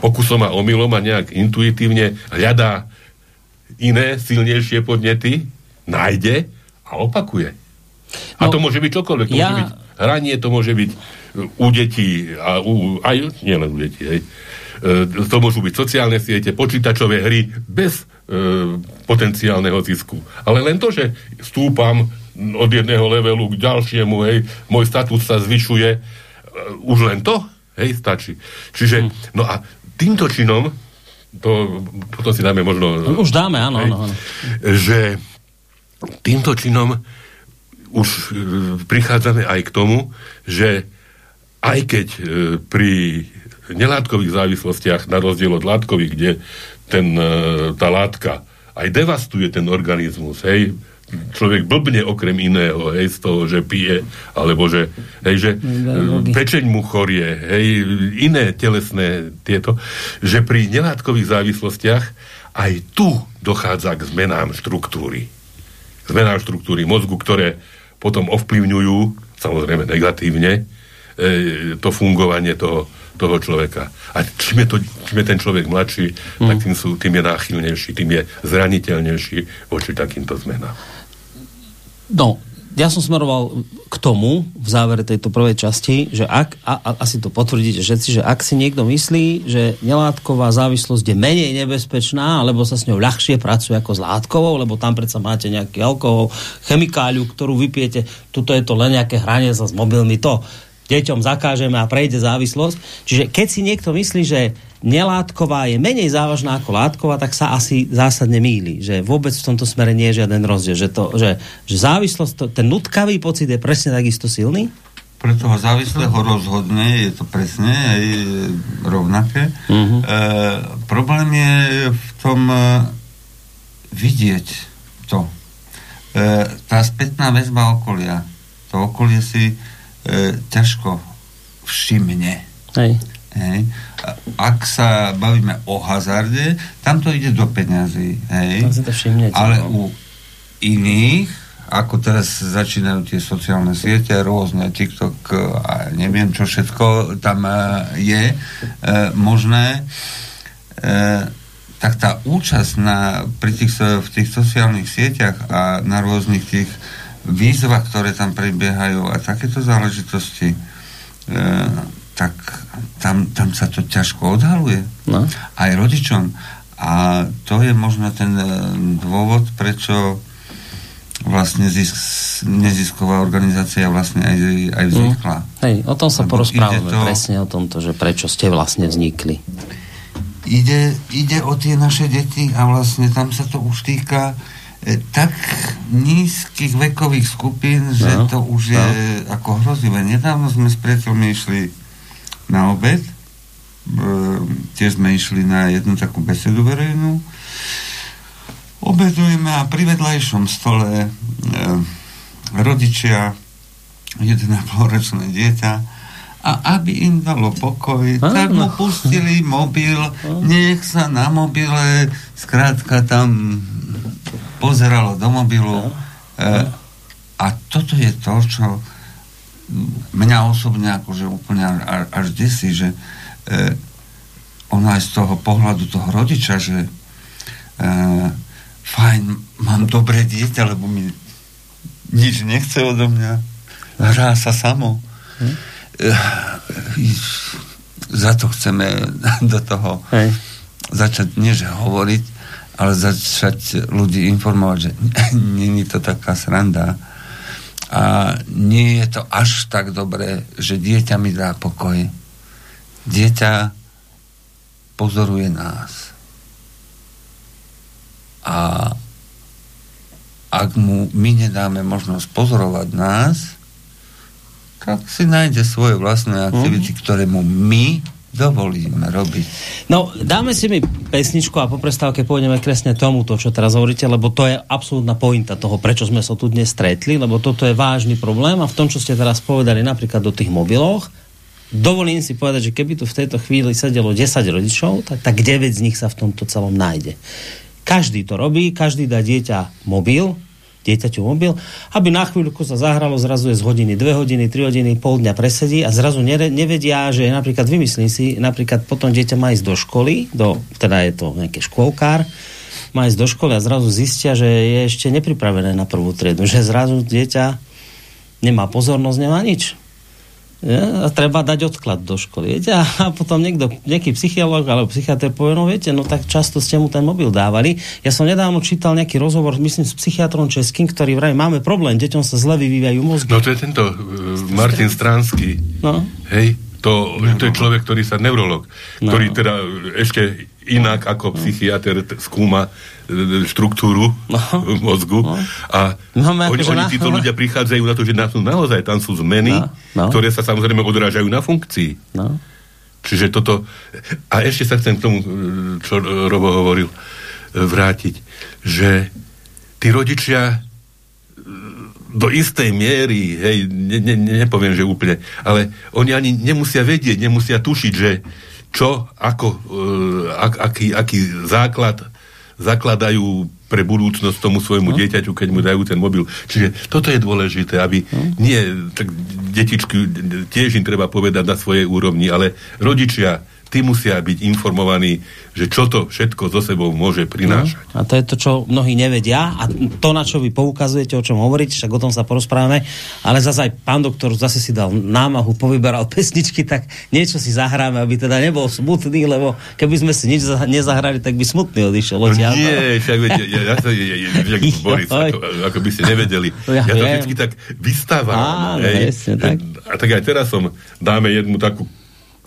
pokusom a omylom a nejak intuitívne hľadá iné silnejšie podnety, nájde a opakuje. A no, to môže byť čokoľvek. To ja... môže byť hranie, to môže byť u detí, a u, aj nielen u detí, hej. E, to môžu byť sociálne siete, počítačové hry bez e, potenciálneho zisku. Ale len to, že stúpam od jedného levelu k ďalšiemu, hej, môj status sa zvyšuje, e, už len to, hej, stačí. Čiže, hm. no a týmto činom to potom si dáme možno...
No, už dáme, áno, áno, áno.
Že týmto činom už e, prichádzame aj k tomu, že aj keď e, pri nelátkových závislostiach, na rozdiel od látkových, kde ten, e, tá látka aj devastuje ten organizmus, hej, človek blbne okrem iného, hej, z toho, že pije, alebo že, hej, že pečeň mu chorie, hej, iné telesné tieto, že pri nelátkových závislostiach aj tu dochádza k zmenám štruktúry. Zmenám štruktúry mozgu, ktoré potom ovplyvňujú, samozrejme negatívne, e, to fungovanie toho, toho človeka. A čím je, to, čím je ten človek mladší, mm. tak tým, sú, tým je náchylnejší, tým je zraniteľnejší voči takýmto zmenám.
No, ja som smeroval k tomu v závere tejto prvej časti, že ak, a, a asi to potvrdíte všetci, že ak si niekto myslí, že nelátková závislosť je menej nebezpečná, alebo sa s ňou ľahšie pracuje ako s látkovou, lebo tam predsa máte nejaký alkohol, chemikáliu, ktorú vypijete, tuto je to len nejaké hranie sa s mobilmi, to deťom zakážeme a prejde závislosť. Čiže keď si niekto myslí, že nelátková je menej závažná ako látková, tak sa asi zásadne míli. Že vôbec v tomto smere nie je žiaden rozdiel. Že, to, že, že závislosť, to, ten nutkavý pocit je presne takisto silný?
Pre toho závislého rozhodne je to presne aj rovnaké. Uh-huh. E, problém je v tom e, vidieť to. E, tá spätná väzba okolia. To okolie si e, ťažko všimne.
Hej.
Hej. Ak sa bavíme o hazarde, tam to ide do peňazí. Hej.
To všimnete,
Ale
no.
u iných, ako teraz začínajú tie sociálne siete, rôzne TikTok a neviem čo všetko tam e, je e, možné, e, tak tá účasť na, pri tých, v tých sociálnych sieťach a na rôznych tých výzvach, ktoré tam prebiehajú a takéto záležitosti, e, tak tam, tam sa to ťažko odhaluje.
No.
Aj rodičom. A to je možno ten e, dôvod, prečo vlastne zisk, nezisková organizácia vlastne aj, aj vznikla.
Mm. Hej, o tom sa
Lebo
porozprávame,
to-
presne o tomto, že prečo ste vlastne vznikli.
Ide, ide o tie naše deti a vlastne tam sa to už týka e, tak nízkych vekových skupín, že
No,
to už je ako hrozivé. Nedávno sme s priateľmi išli na obed, e, tiež sme išli na jednu takú besedu verejnú. Obedujeme a pri vedľajšom stole e, rodičia, 1,5 ročné dieťa a aby im dalo pokoj,
Áno.
tak mu pustili mobil, nech sa na mobile skrátka tam pozeralo do mobilu. E, a toto je to, čo mňa osobne akože úplne až, až desí, že e, ono aj z toho pohľadu toho rodiča, že e, fajn, mám dobré dieťa, lebo mi nič nechce odo mňa, hrá sa samo.
Hm?
E, za to chceme do toho
Hej.
začať, nie že hovoriť, ale začať ľudí informovať, že není to taká sranda a nie je to až tak dobré, že dieťa mi dá pokoj. Dieťa pozoruje nás. A ak mu my nedáme možnosť pozorovať nás, tak si nájde svoje vlastné aktivity, ktoré mu my dovolíme robiť.
No, dáme si mi pesničku a po prestávke pôjdeme kresne tomu, to, čo teraz hovoríte, lebo to je absolútna pointa toho, prečo sme sa tu dnes stretli, lebo toto je vážny problém a v tom, čo ste teraz povedali napríklad o tých mobiloch, dovolím si povedať, že keby tu v tejto chvíli sedelo 10 rodičov, tak, tak 9 z nich sa v tomto celom nájde. Každý to robí, každý dá dieťa mobil, dieťaťu mobil, aby na chvíľku sa zahralo, zrazu je z hodiny, dve hodiny, tri hodiny, pol dňa presedí a zrazu nevedia, že napríklad vymyslím si, napríklad potom dieťa má ísť do školy, do, teda je to nejaký škôlkár, má ísť do školy a zrazu zistia, že je ešte nepripravené na prvú triedu, že zrazu dieťa nemá pozornosť, nemá nič. Ja, a treba dať odklad do školy. Viete? A potom niekto, nejaký psychológ alebo psychiatr povie, no viete, no tak často ste mu ten mobil dávali. Ja som nedávno čítal nejaký rozhovor, myslím, s psychiatrom českým, ktorý vraj máme problém, deťom sa zle vyvíjajú mozgy.
No to je tento uh, Martin Stransky.
No.
Hej, to, to je človek, ktorý sa neurolog,
No.
ktorý teda ešte inak ako psychiatr t- skúma e, štruktúru
No.
mozgu
No.
a
Máme
oni,
akože
oni títo ľudia prichádzajú na to, že na naozaj tam sú zmeny,
No. No.
ktoré sa samozrejme odrážajú na funkcii.
No.
Čiže toto... A ešte sa chcem k tomu, e, čo Robo hovoril, e, vrátiť, že tí rodičia e, do istej miery, hej, ne, ne, ne- nepoviem, že úplne, ale oni ani nemusia vedieť, nemusia tušiť, že čo, ako, e, ak, aký, aký základ zakladajú pre budúcnosť tomu svojmu dieťaťu, keď mu dajú ten mobil. Čiže toto je dôležité, aby nie, tak detičky tiež im treba povedať na svojej úrovni, ale rodičia tí musia byť informovaní, že čo to všetko so sebou môže prinášať.
No, a to je to, čo mnohí nevedia a to, na čo vy poukazujete, o čom hovoríte, však o tom sa porozprávame, ale zase aj pán doktor zase si dal námahu, povyberal pesničky, tak niečo si zahráme, aby teda nebol smutný, lebo keby sme si nič nezahrali, tak by smutný odišiel.
No nie, však viete, ja, ja, ja, ja, ja, Boris, ako, ako by ste nevedeli. Ja, ja to vždy tak vystávam.
Áno, presne, tak.
A tak aj teraz som dáme jednu takú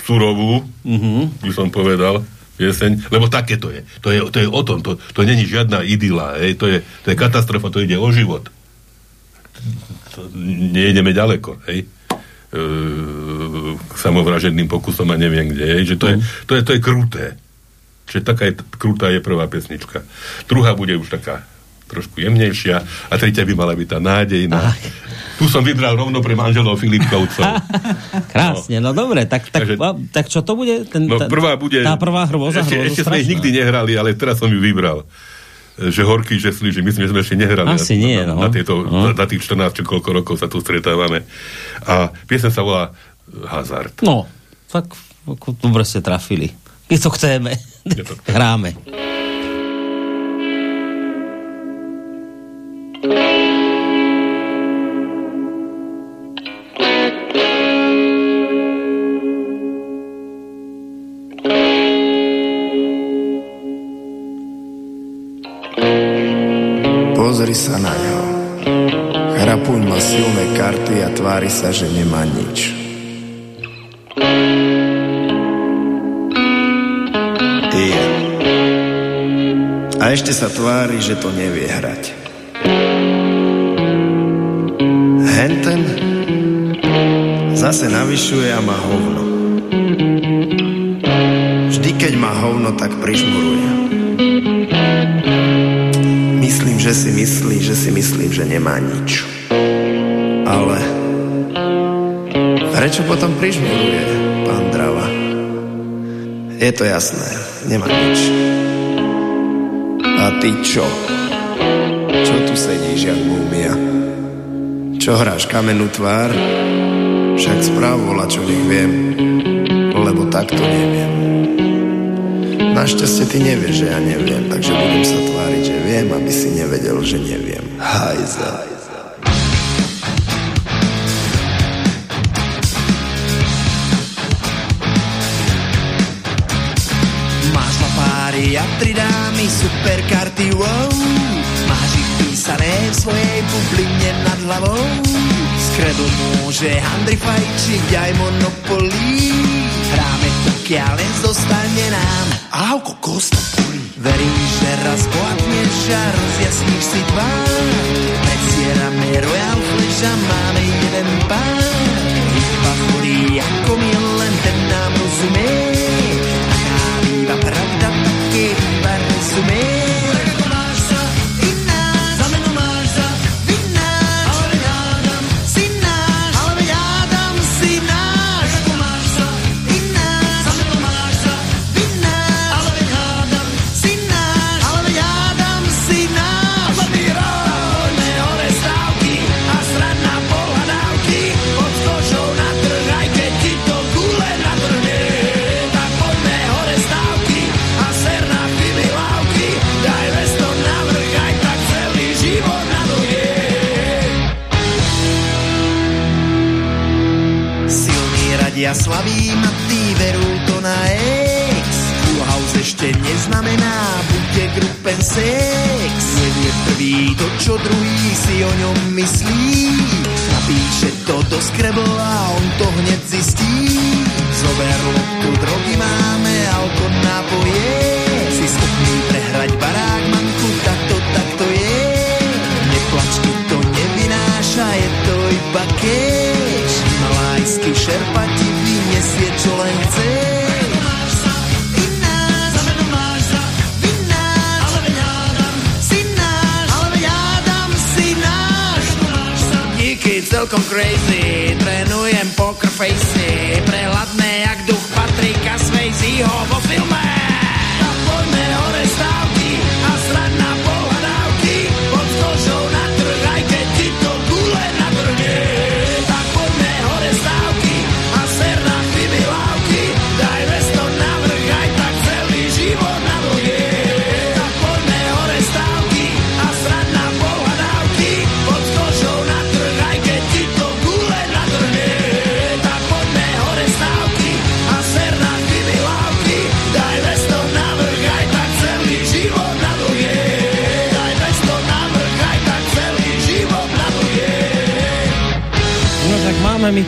surovú, uh-huh. by som povedal, pieseň, lebo také to je. To je, to je o tom, to, to není žiadna idyla, hej, to, je, to je katastrofa, to ide o život. To, nejdeme ďaleko, hej e, k samovražedným pokusom a neviem kde, hej, že to, je, to, je, to je kruté. Čiže taká je, krutá je prvá pesnička. Druhá bude už taká trošku jemnejšia a tretia by mala byť tá nádejná. Tu som vybral rovno pre manželov Filipkovcov.
Krásne, no, no dobre, tak, tak, Takže, tak čo to bude? Ten,
no, prvá bude...
Tá prvá hrôza,
ešte, ešte sme ich nikdy nehrali, ale teraz som ju vybral že horký že my sme, sme ešte nehrali
Asi nie,
na,
no.
na, tieto, no. na, tých 14 či koľko rokov sa tu stretávame. A piesen sa volá Hazard.
No, tak dobre ste trafili. Keď to chceme, to... hráme.
Sa na ňo. Chrapuň má silné karty a tvári sa, že nemá nič. Je. A ešte sa tvári, že to nevie hrať. Henten zase navyšuje a má hovno. Vždy, keď má hovno, tak prižmuruje. Že si myslí, že si myslím, že nemá nič. Ale prečo potom prižmuruje, pán Drava? Je to jasné, nemá nič. A ty čo? Čo tu sedíš, jak múmia? Čo hráš kamennú tvár? Však správ čo nech viem, lebo takto neviem. Našťastie ty nevieš, že ja neviem, takže budem sa tváriť, že viem, aby si nevedel, že neviem. Hajza. Ma páry a tri dámy, super karty, wow. Máš ich písané v svojej bubline nad hlavou. Skredo môže handry fajčiť aj monopoly. Len zostane nám. Au, kokos to bolí. Veríš, že raz bohatneš a rozjasníš si tvár. Predsierame Royal Flash a máme jeden pár. Iba chorý ako my, len ten nám rozumie. Ja slavím a tí verú to na ex. Full ešte neznamená, buďte grupen sex. Nevie prvý to, čo druhý si o ňom myslí. Napíše to do skrebl a on to hneď zistí. Zober tu drogy máme, alko nápoje. Si schopný prehrať barák, čo len chceš. celkom crazy Trénujem poker facey Prehľadné jak duch Patrika Swayzeho vo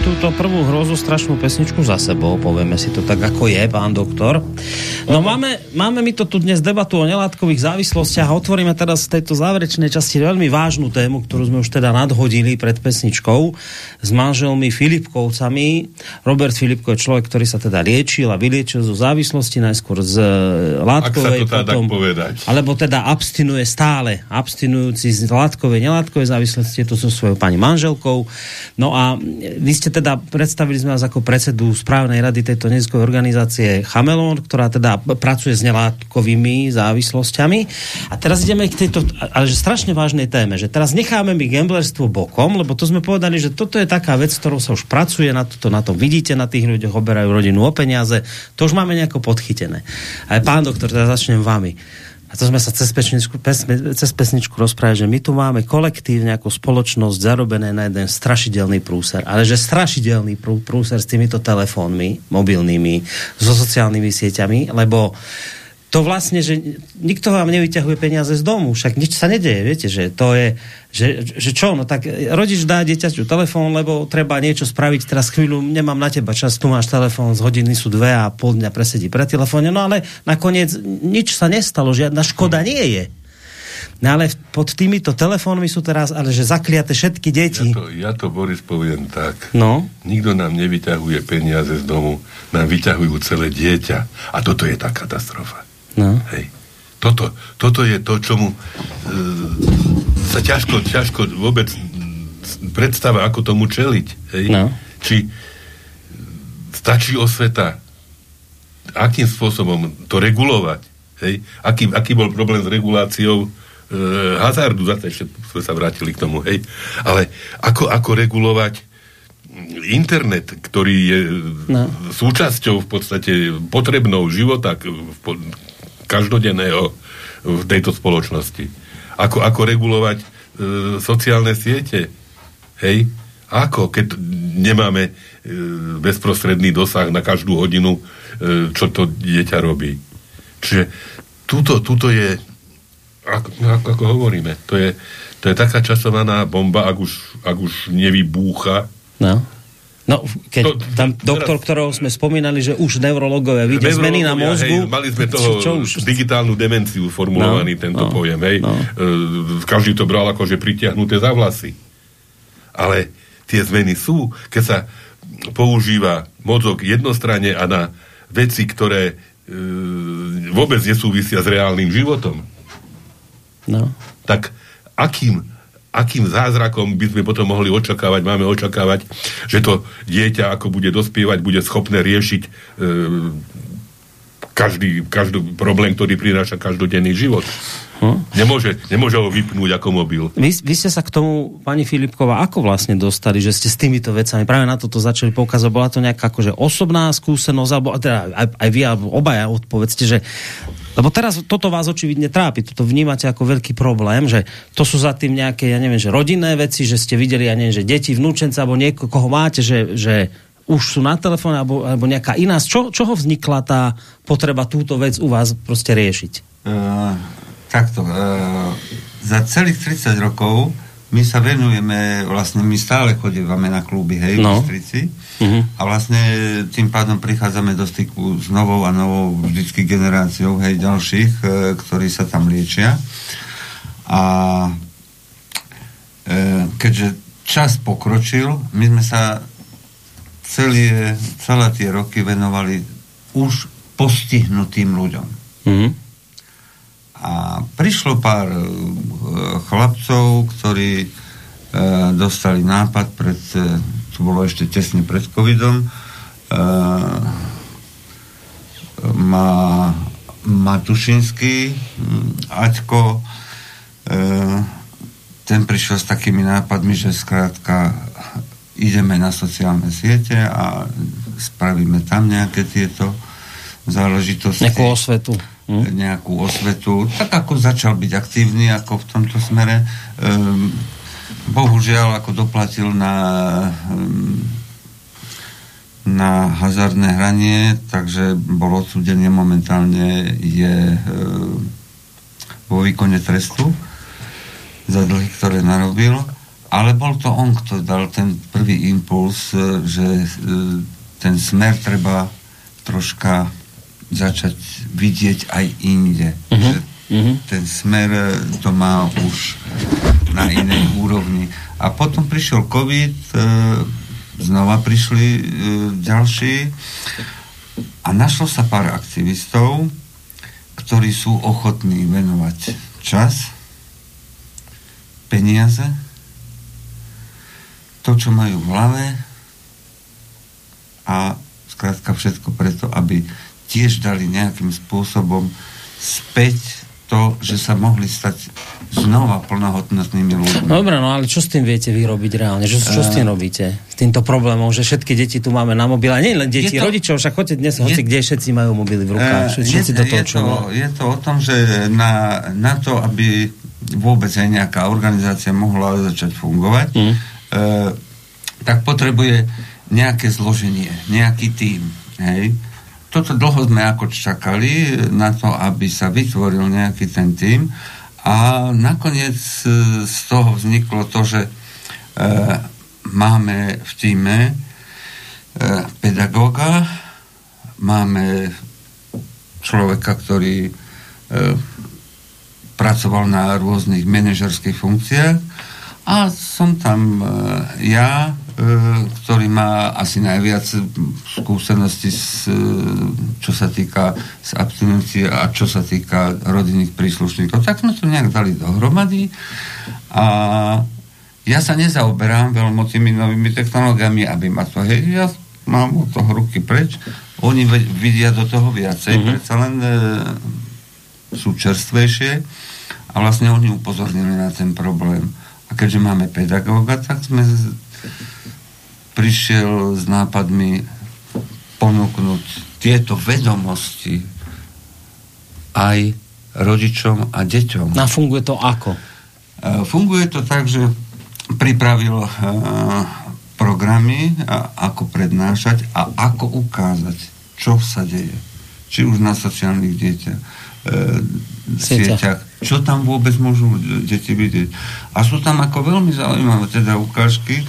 túto prvú hrozu strašnú pesničku za sebou, povieme si to tak, ako je, pán doktor. No máme, máme my to tu dnes debatu o nelátkových závislostiach a otvoríme teraz v tejto záverečnej časti veľmi vážnu tému, ktorú sme už teda nadhodili pred pesničkou s manželmi Filipkovcami. Robert Filipko je človek, ktorý sa teda liečil a vyliečil zo závislosti najskôr z e, látkovej,
Ak sa to potom, povedať.
alebo teda abstinuje stále, abstinujúci z látkovej, nelátkovej závislosti, je to so svojou pani manželkou. No a vy ste teda, predstavili sme vás ako predsedu správnej rady tejto neziskovej organizácie Chamelon, ktorá teda pracuje s nelátkovými závislosťami. A teraz ideme k tejto, ale že strašne vážnej téme, že teraz necháme my gamblerstvo bokom, lebo to sme povedali, že toto je taká vec, ktorou sa už pracuje, na, to, na tom vidíte, na tých ľuďoch oberajú rodinu o peniaze, to už máme nejako podchytené. Ale pán doktor, teraz začnem vami a to sme sa cez pesničku, pesme, cez pesničku rozprávali, že my tu máme kolektívne ako spoločnosť zarobené na jeden strašidelný prúser. Ale že strašidelný prú, prúser s týmito telefónmi mobilnými, so sociálnymi sieťami, lebo to vlastne, že nikto vám nevyťahuje peniaze z domu, však nič sa nedeje, viete, že to je, že, že čo, no tak rodič dá dieťaťu telefón, lebo treba niečo spraviť, teraz chvíľu nemám na teba čas, tu máš telefón, z hodiny sú dve a pol dňa presedí pre telefóne, no ale nakoniec nič sa nestalo, žiadna škoda nie je. No ale pod týmito telefónmi sú teraz, ale že zakliate všetky deti.
Ja to, ja to Boris poviem tak.
No.
Nikto nám nevyťahuje peniaze z domu, nám vyťahujú celé dieťa. A toto je tá katastrofa.
No.
Hej. Toto, toto je to, čomu e, sa ťažko, ťažko vôbec predstava, ako tomu čeliť. Hej.
No.
Či stačí osveta, akým spôsobom to regulovať. Hej. Aký, aký bol problém s reguláciou e, hazardu, zase ešte sme sa vrátili k tomu, hej. Ale ako, ako regulovať internet, ktorý je
No.
súčasťou v podstate potrebnou života každodenného v tejto spoločnosti. Ako, ako regulovať e, sociálne siete. Hej? Ako, keď nemáme e, bezprostredný dosah na každú hodinu, e, čo to dieťa robí. Čiže túto, túto je, ako, ako, ako hovoríme, to je, to je taká časovaná bomba, ak už, ak už nevybúcha,
No. No, keď
To-
tam doktor, ktorého sme spomínali, že už neurologovia vidia zmeny na mozgu.
Hej, mali sme toho
čo, čo už?
digitálnu demenciu formulovaný
No,
tento
no,
pojem. Hej.
no.
E, každý to bral ako, že pritiahnuté za vlasy. Ale tie zmeny sú, keď sa používa mozog jednostranne a na veci, ktoré e, vôbec nesúvisia s reálnym životom,
No.
tak akým, akým zázrakom by sme potom mohli očakávať, máme očakávať, že to dieťa, ako bude dospievať, bude schopné riešiť e, každý, každý problém, ktorý prináša každodenný život.
Hm?
Nemôže, nemôže ho vypnúť ako mobil.
Vy, vy ste sa k tomu, pani Filipková, ako vlastne dostali, že ste s týmito vecami práve na toto začali poukázať? Bola to nejaká akože osobná skúsenosť, alebo teda aj, aj vy, alebo obaja odpovedzte, že lebo teraz toto vás očividne trápi, toto vnímate ako veľký problém, že to sú za tým nejaké, ja neviem, že rodinné veci, že ste videli, ja neviem, že deti, vnúčenca, alebo niekoho, koho máte, že, že už sú na telefóne, alebo, alebo nejaká iná. Z čo, čoho vznikla tá potreba túto vec u vás proste riešiť?
Uh, takto, uh, za celých 30 rokov my sa venujeme, vlastne my stále chodívame na kluby, hej,
No.
v Bystrici.
Mhm.
A vlastne tým pádom prichádzame do styku s novou a novou vždycky generáciou, hej, ďalších, e, ktorí sa tam liečia. A e, keďže čas pokročil, my sme sa celé, celé tie roky venovali už postihnutým ľuďom.
Mhm.
A prišlo pár e, chlapcov, ktorí e, dostali nápad pred, e, to bolo ešte tesne pred covidom, má Matušinský, mm, Aťko, ten prišiel s takými nápadmi, že skrátka ideme na sociálne siete a spravíme tam nejaké tieto záležitosti
Nejakú osvetu. Hm?
nejakú osvetu, tak ako začal byť aktívny ako v tomto smere. Um, bohužiaľ, ako doplatil na um, na hazardné hranie, takže bol odsudený momentálne je um, vo výkone trestu za dlhy, ktoré narobil ale bol to on, kto dal ten prvý impuls, že e, ten smer treba troška začať vidieť aj inde. Uh-huh. Že uh-huh. ten smer e, to má už na inej úrovni. A potom prišiel COVID, e, znova prišli e, ďalší a našlo sa pár aktivistov, ktorí sú ochotní venovať čas, peniaze, to, čo majú v hlave a skrátka všetko preto, aby tiež dali nejakým spôsobom späť to, že sa mohli stať znova plnohodnotnými ľuďmi.
Dobre, no ale čo s tým viete vyrobiť reálne? Čo, čo s tým robíte? S týmto problémom, že všetky deti tu máme na mobile. A nie len deti, to, rodičov, však chodte dnes, hoci kde všetci majú mobily v rukách. Uh, všetci
je, do toho, je, to, je to o tom, že na, na to, aby vôbec aj nejaká organizácia mohla začať fungovať, mm. uh, tak potrebuje nejaké zloženie, nejaký tím. Hej? Toto dlho sme ako čakali na to, aby sa vytvoril nejaký ten tým a nakoniec e, z toho vzniklo to, že e, máme v týme e, pedagóga, máme človeka, ktorý e, pracoval na rôznych manažerských funkciách a som tam e, ja, ktorý má asi najviac skúseností, s, e, čo sa týka s abstinencie a čo sa týka rodinných príslušníkov. Tak sme to nejak dali dohromady a ja sa nezaoberám veľmi tými novými technológiami, aby ma to, hej, ja mám od toho ruky preč, oni vidia do toho viacej, mm-hmm. predsa len e, sú čerstvejšie a vlastne oni upozornili na ten problém. A keďže máme pedagóga, tak sme prišiel s nápadmi ponúknuť tieto vedomosti aj rodičom a deťom.
A funguje to ako? E,
funguje to tak, že pripravil e, programy, ako prednášať a ako ukázať, čo sa deje. Či už na sociálnych deťach, e, sieťach, čo tam vôbec môžu deti vidieť. A sú tam ako veľmi zaujímavé teda ukážky,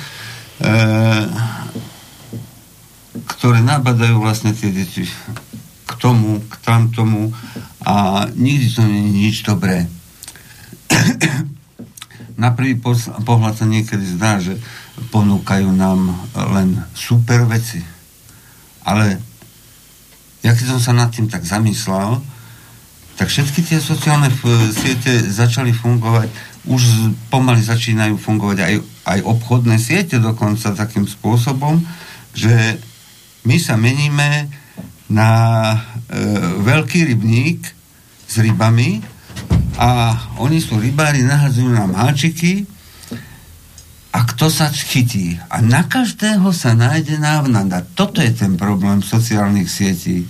ktoré nabadajú vlastne tie deti k tomu, k tamtomu a nikdy to nie je nič dobré. Na prvý pohľad sa niekedy zdá, že ponúkajú nám len super veci. Ale ja keď som sa nad tým tak zamyslel, tak všetky tie sociálne siete začali fungovať už pomaly začínajú fungovať aj, aj obchodné siete dokonca takým spôsobom, že my sa meníme na e, veľký rybník s rybami a oni sú rybári, nahadzujú nám háčiky a kto sa chytí. A na každého sa nájde návnada. Toto je ten problém sociálnych sietí.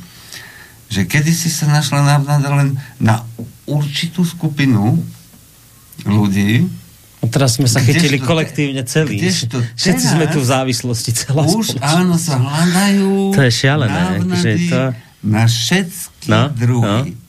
Že kedysi sa našla návnada len na určitú skupinu ľudí.
A teraz sme sa chytili kolektívne celý. Všetci sme tu v závislosti celá
Už áno, sa hľadajú
to je šialené, že to...
na všetky no, druhy. No.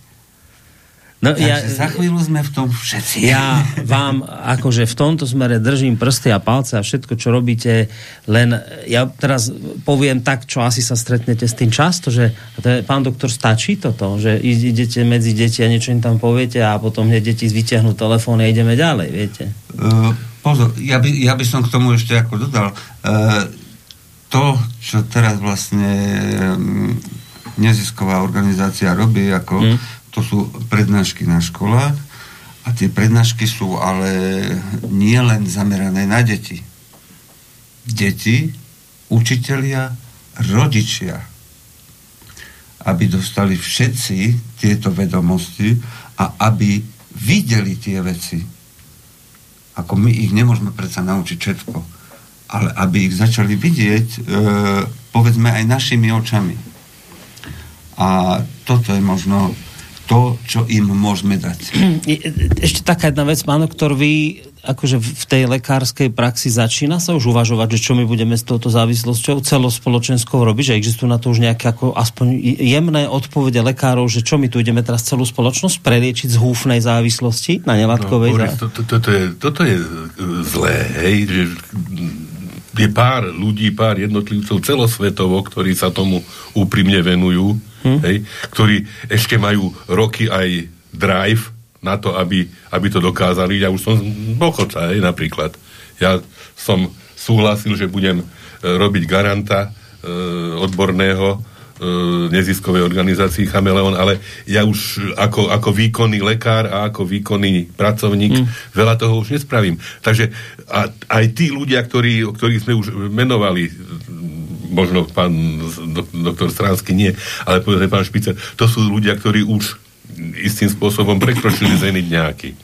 No, Takže ja, za chvíľu sme v tom všetci.
Ja vám akože v tomto smere držím prsty a palce a všetko, čo robíte, len ja teraz poviem tak, čo asi sa stretnete s tým často, že to je, pán doktor, stačí toto, že idete medzi deti a niečo im tam poviete a potom hneď deti vyťahnú telefón a ideme ďalej, viete?
Uh, pozor, ja by, ja by som k tomu ešte ako dodal. Uh, to, čo teraz vlastne um, nezisková organizácia robí, ako hmm to sú prednášky na školách a tie prednášky sú ale nie len zamerané na deti. Deti, učitelia, rodičia, aby dostali všetci tieto vedomosti a aby videli tie veci. Ako my ich nemôžeme predsa naučiť všetko, ale aby ich začali vidieť, e, povedzme aj našimi očami. A toto je možno to, čo im môžeme dať.
Ešte taká jedna vec, pán doktor, vy akože v tej lekárskej praxi začína sa už uvažovať, že čo my budeme s touto závislosťou celospoločenskou robiť, že existujú na to už nejaké ako aspoň jemné odpovede lekárov, že čo my tu ideme teraz celú spoločnosť preliečiť z húfnej závislosti na nelátkovej
no, Boris, to, to, toto, je, toto je zlé, hej, že je pár ľudí, pár jednotlivcov celosvetovo, ktorí sa tomu úprimne venujú, hm? hej, ktorí ešte majú roky aj drive na to, aby, aby to dokázali. Ja už som dôchodca, hej, napríklad. Ja som súhlasil, že budem e, robiť garanta e, odborného neziskovej organizácii Chameleon, ale ja už ako, ako výkonný lekár a ako výkonný pracovník mm. veľa toho už nespravím. Takže a, aj tí ľudia, ktorí, o ktorých sme už menovali, možno pán doktor Stránsky nie, ale povedzme pán Špicer, to sú ľudia, ktorí už istým spôsobom prekročili zenit nejaký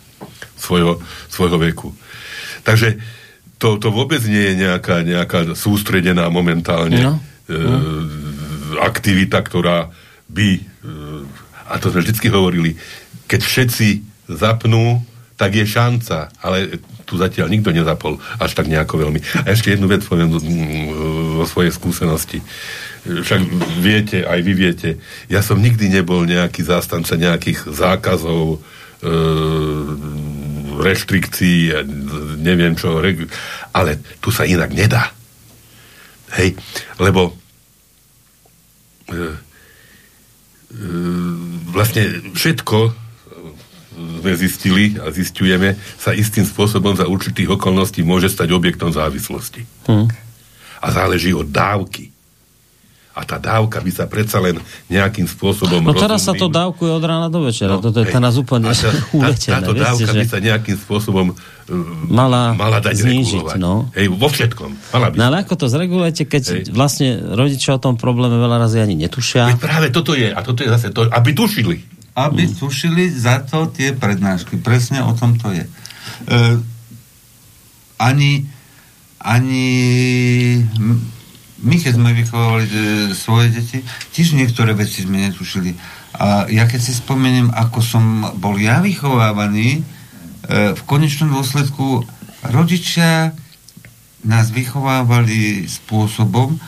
svojho, svojho veku. Takže to, to vôbec nie je nejaká, nejaká sústredená momentálne no. E, no aktivita, ktorá by, e, a to sme vždy hovorili, keď všetci zapnú, tak je šanca, ale tu zatiaľ nikto nezapol až tak nejako veľmi. A ešte jednu vec poviem vo svojej skúsenosti. Však viete, aj vy viete, ja som nikdy nebol nejaký zástanca nejakých zákazov, e, reštrikcií, neviem čo, ale tu sa inak nedá. Hej, lebo E, e, vlastne všetko sme zistili a zistujeme, sa istým spôsobom za určitých okolností môže stať objektom závislosti. Hmm. A záleží od dávky. A tá dávka by sa predsa len nejakým spôsobom...
No teraz sa to dávkuje od rána do večera. No, Toto je nás úplne tá,
uletené. Táto dávka že... by sa nejakým spôsobom
mala, mala dať znížiť. No.
Hej, vo všetkom. Mala by.
No ale ako to zregulujete, keď Hej. vlastne rodičia o tom probléme veľa razy ani netušia?
Veď práve toto je. A toto je zase to, aby tušili.
Aby hmm. tušili za to tie prednášky. Presne o tom to je. E, ani ani my, keď sme vychovávali e, svoje deti, tiež niektoré veci sme netušili. A ja keď si spomeniem, ako som bol ja vychovávaný, E, v konečnom dôsledku rodičia nás vychovávali spôsobom,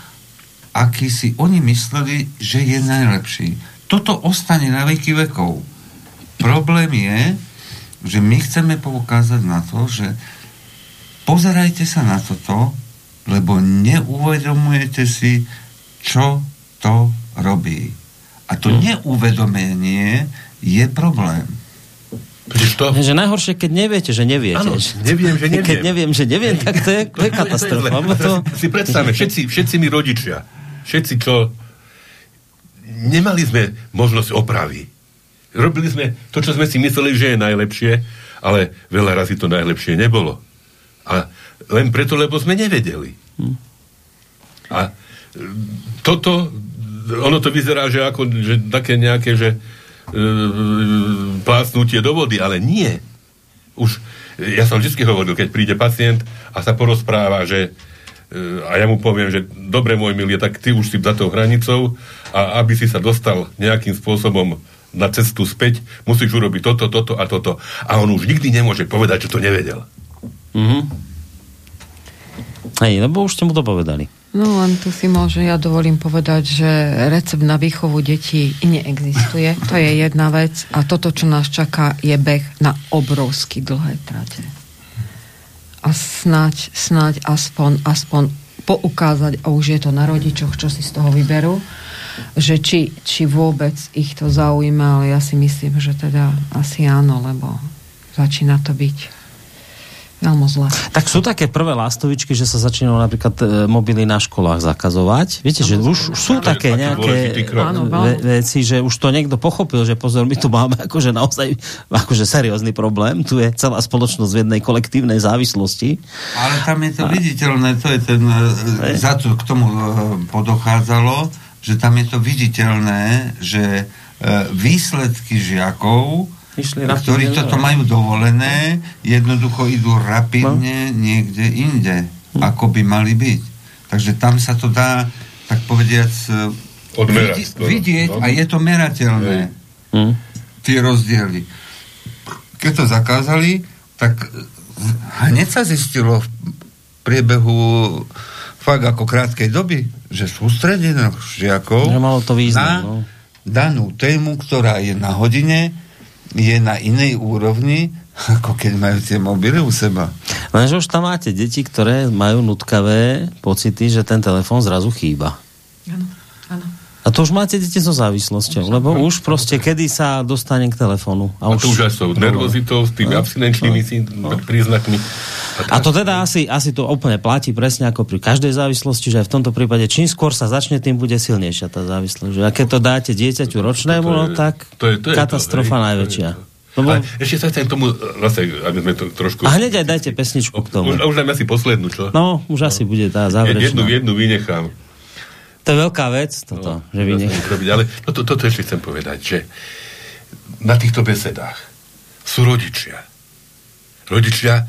aký si oni mysleli, že je najlepší. Toto ostane na veky vekov. Problém je, že my chceme poukázať na to, že pozerajte sa na toto, lebo neuvedomujete si, čo to robí. A to hmm. neuvedomenie je problém.
To... Že najhoršie, keď neviete, že neviete.
Áno, neviem, že neviem.
Keď neviem, že neviem, tak to je, to je katastrofa. To...
Si predstavme, všetci, všetci my rodičia, všetci, čo nemali sme možnosť opravy. Robili sme to, čo sme si mysleli, že je najlepšie, ale veľa razy to najlepšie nebolo. A len preto, lebo sme nevedeli. Hm. A toto, ono to vyzerá, že ako že také nejaké, že E, plásnutie do vody, ale nie. Už, ja som vždy hovoril, keď príde pacient a sa porozpráva, že e, a ja mu poviem, že dobre môj milie, tak ty už si za tou hranicou a aby si sa dostal nejakým spôsobom na cestu späť, musíš urobiť toto, toto a toto. A on už nikdy nemôže povedať, že to nevedel.
Mhm. Hej, lebo už ste mu to povedali.
No len tu si môže, ja dovolím povedať, že recept na výchovu detí neexistuje. To je jedna vec. A toto, čo nás čaká, je beh na obrovsky dlhé trate. A snáď, snáď aspoň, aspoň poukázať, a už je to na rodičoch, čo si z toho vyberú, že či, či vôbec ich to zaujíma, ale ja si myslím, že teda asi áno, lebo začína to byť veľmi zle.
Tak sú také prvé lastovičky, že sa začínajú napríklad e, mobily na školách zakazovať. Viete, že už sú také nejaké ve- veci, že už to niekto pochopil, že pozor, my tu máme akože naozaj akože seriózny problém. Tu je celá spoločnosť v jednej kolektívnej závislosti.
Ale tam je to A... viditeľné, to je ten, e, za to k tomu e, podochádzalo, že tam je to viditeľné, že e, výsledky žiakov Išli ktorí toto majú dovolené, jednoducho idú rapidne no. niekde inde, hm. ako by mali byť. Takže tam sa to dá, tak povediac,
Odmerať,
vidieť, vidieť no. a je to merateľné. Hm. tie rozdiely. Keď to zakázali, tak hneď sa zistilo v priebehu fakt ako krátkej doby, že sústredenie žiakov
malo to význam,
na
no.
danú tému, ktorá je na hodine, je na inej úrovni, ako keď majú tie mobily u seba.
Lenže už tam máte deti, ktoré majú nutkavé pocity, že ten telefón zrazu chýba.
Áno.
A to už máte deti so závislosťou, lebo už proste kedy sa dostane k telefónu.
A, a to už aj s tou nervozitou, s tými abstinenčnými no. príznakmi.
A to teda asi, asi to úplne platí presne ako pri každej závislosti, že aj v tomto prípade čím skôr sa začne, tým bude silnejšia tá závislosť. Že a keď to dáte dieťaťu ročnému, no tak
to je, to je
katastrofa
to, hej,
najväčšia.
To je to. Lebo... Ale ešte sa chcem tomu, vlastne, aby sme to trošku...
A hneď aj dajte pesničku k tomu.
Už, už dáme asi poslednú, čo?
No, už no. asi bude tá záverečná.
Jednu, jednu vynechám.
To je veľká vec, toto, no, že vy nech...
robiť, ale toto, toto ešte chcem povedať, že na týchto besedách sú rodičia. Rodičia,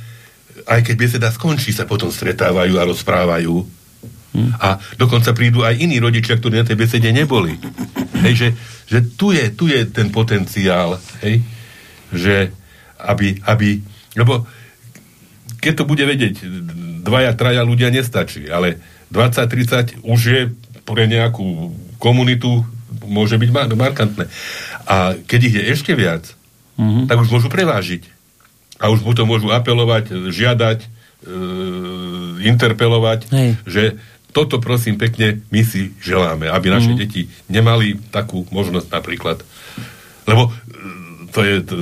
aj keď beseda skončí, sa potom stretávajú a rozprávajú. Hm. A dokonca prídu aj iní rodičia, ktorí na tej besede neboli. Hej, že, že tu, je, tu je ten potenciál, hej, že aby, aby, lebo keď to bude vedieť dvaja, traja ľudia nestačí, ale 20-30 už je pre nejakú komunitu môže byť mar- markantné. A keď ich je ešte viac, mm-hmm. tak už môžu prevážiť. A už to môžu apelovať, žiadať, e, interpelovať, Hej. že toto prosím pekne my si želáme, aby naše mm-hmm. deti nemali takú možnosť napríklad. Lebo e, to je to,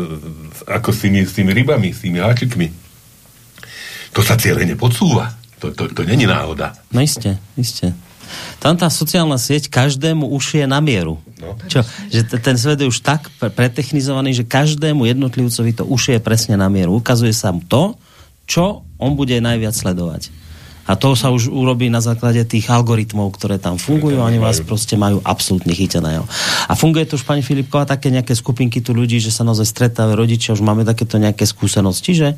ako s tými, s tými rybami, s tými háčikmi. To sa cieľene podsúva. To, to, to není náhoda.
No iste, iste. Tam tá sociálna sieť každému už je na mieru. No. Čo, že ten svet je už tak pre- pretechnizovaný, že každému jednotlivcovi to už je presne na mieru. Ukazuje sa mu to, čo on bude najviac sledovať. A to sa už urobí na základe tých algoritmov, ktoré tam fungujú oni vás proste majú absolútne chytené. A funguje to už, pani Filipková, také nejaké skupinky tu ľudí, že sa naozaj stretávajú rodičia, už máme takéto nejaké skúsenosti, že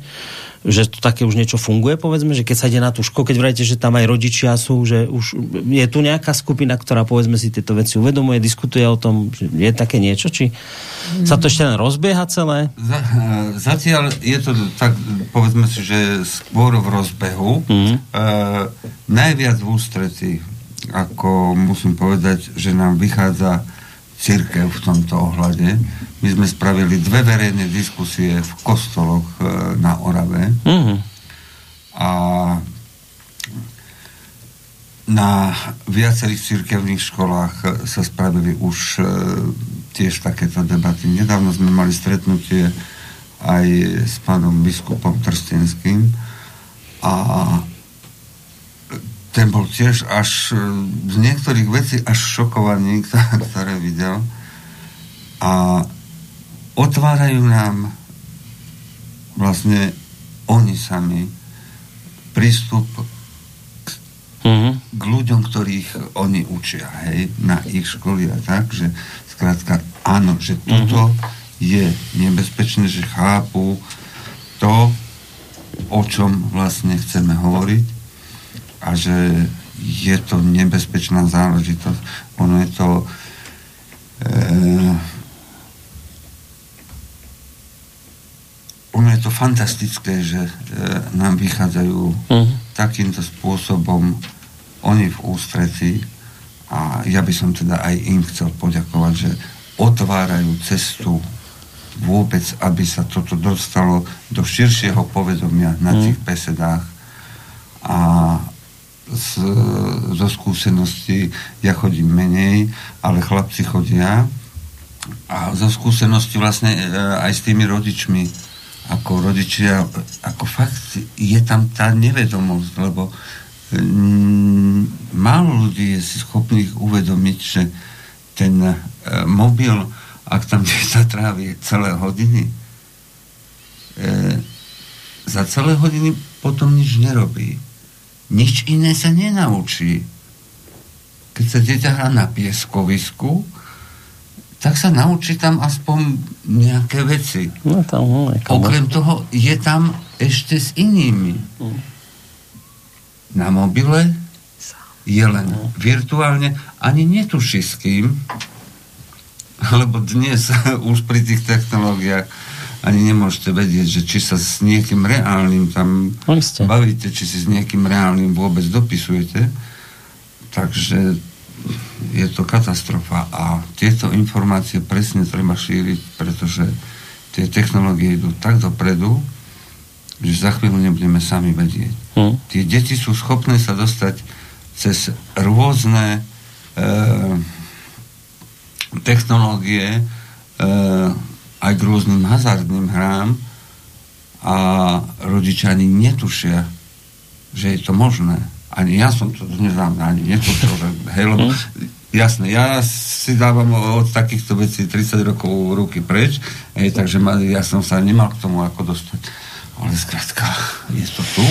že to také už niečo funguje, povedzme, že keď sa ide na tú školu, keď vrajete, že tam aj rodičia sú, že už je tu nejaká skupina, ktorá povedzme si tieto veci uvedomuje, diskutuje o tom, že je také niečo, či sa to ešte len rozbieha celé?
Z, zatiaľ je to tak, povedzme si, že skôr v rozbehu. Mm-hmm. E, najviac v ústretí, ako musím povedať, že nám vychádza církev v tomto ohľade. My sme spravili dve verejné diskusie v kostoloch e, na Orave. Mm-hmm. A na viacerých církevných školách sa spravili už e, tiež takéto debaty. Nedávno sme mali stretnutie aj s pánom biskupom Trstenským a ten bol tiež až e, z niektorých vecí až šokovaný, ktoré videl. A otvárajú nám vlastne oni sami prístup k, mm-hmm. k ľuďom, ktorých oni učia, hej, na ich školy a tak, že skrátka áno, že toto mm-hmm. je nebezpečné, že chápu to, o čom vlastne chceme hovoriť a že je to nebezpečná záležitosť. Ono je to e, ono je to fantastické, že e, nám vychádzajú uh-huh. takýmto spôsobom oni v ústretí a ja by som teda aj im chcel poďakovať, že otvárajú cestu vôbec, aby sa toto dostalo do širšieho povedomia na mhm. tých besedách a z, zo skúsenosti ja chodím menej, ale chlapci chodia. A zo skúsenosti vlastne e, aj s tými rodičmi ako rodičia, ako fakt je tam tá nevedomosť, lebo mm, málo ľudí je schopných uvedomiť, že ten e, mobil, ak tam dieťa trávi celé hodiny, e, za celé hodiny potom nič nerobí nič iné sa nenaučí. Keď sa dieťa hrá na pieskovisku, tak sa naučí tam aspoň nejaké veci.
No, tam, no,
Okrem toho je tam ešte s inými. Mm. Na mobile je len mm. virtuálne, ani netuší s kým lebo dnes už pri tých technológiách ani nemôžete vedieť, že či sa s niekým reálnym tam
iste.
bavíte, či si s niekým reálnym vôbec dopisujete. Takže je to katastrofa a tieto informácie presne treba šíriť, pretože tie technológie idú tak dopredu, že za chvíľu nebudeme sami vedieť.
Hm.
Tie deti sú schopné sa dostať cez rôzne e, technológie e, aj k rôznym hazardným hrám a rodičia ani netušia, že je to možné. Ani ja som to nedávno ani netušil, že hej, lebo jasné, ja si dávam od takýchto vecí 30 rokov ruky preč, hej, takže ma, ja som sa nemal k tomu ako dostať. Ale skrátka, je to tu.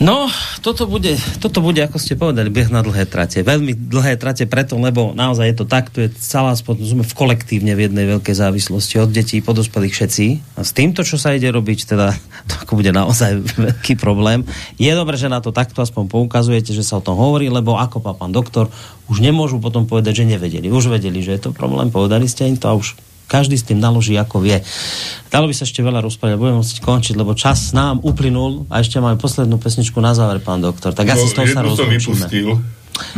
No, toto bude, toto bude, ako ste povedali, beh na dlhé trate. Veľmi dlhé trate preto, lebo naozaj je to tak, tu je celá spod, sme v kolektívne v jednej veľkej závislosti od detí po dospelých všetci. A s týmto, čo sa ide robiť, teda to ako bude naozaj veľký problém. Je dobré, že na to takto aspoň poukazujete, že sa o tom hovorí, lebo ako pán doktor, už nemôžu potom povedať, že nevedeli. Už vedeli, že je to problém, povedali ste im to a už každý s tým naloží ako vie. Dalo by sa ešte veľa rozprávať, budeme musieť končiť, lebo čas nám uplynul a ešte máme poslednú pesničku na záver, pán doktor. Tak asi z toho sa
No,
rozlúčime.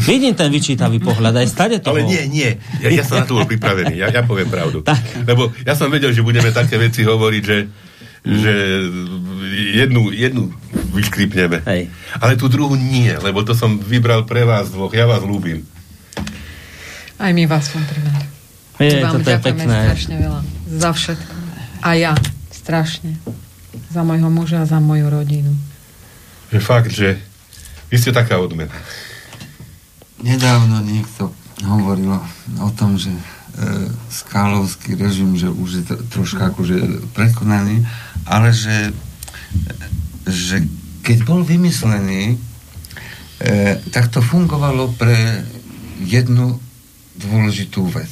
Vidím ten vyčítavý pohľad, aj stade toho.
Ale nie, nie. Ja, ja som na to bol pripravený. Ja, ja poviem pravdu.
Tak.
Lebo ja som vedel, že budeme také veci hovoriť, že, že jednu, jednu vyškripneme.
Hej.
Ale tú druhú nie, lebo to som vybral pre vás dvoch. Ja vás ľúbim.
Aj my vás primár.
Je,
vám
toto je
ďakujeme
pekné.
strašne veľa. Za všetko. A ja strašne. Za môjho muža a za moju rodinu.
Že fakt, že vy ste taká odmena.
Nedávno niekto hovoril o tom, že e, skálovský režim, že už je to, troška akože prekonaný, ale že, že keď bol vymyslený, e, tak to fungovalo pre jednu dôležitú vec.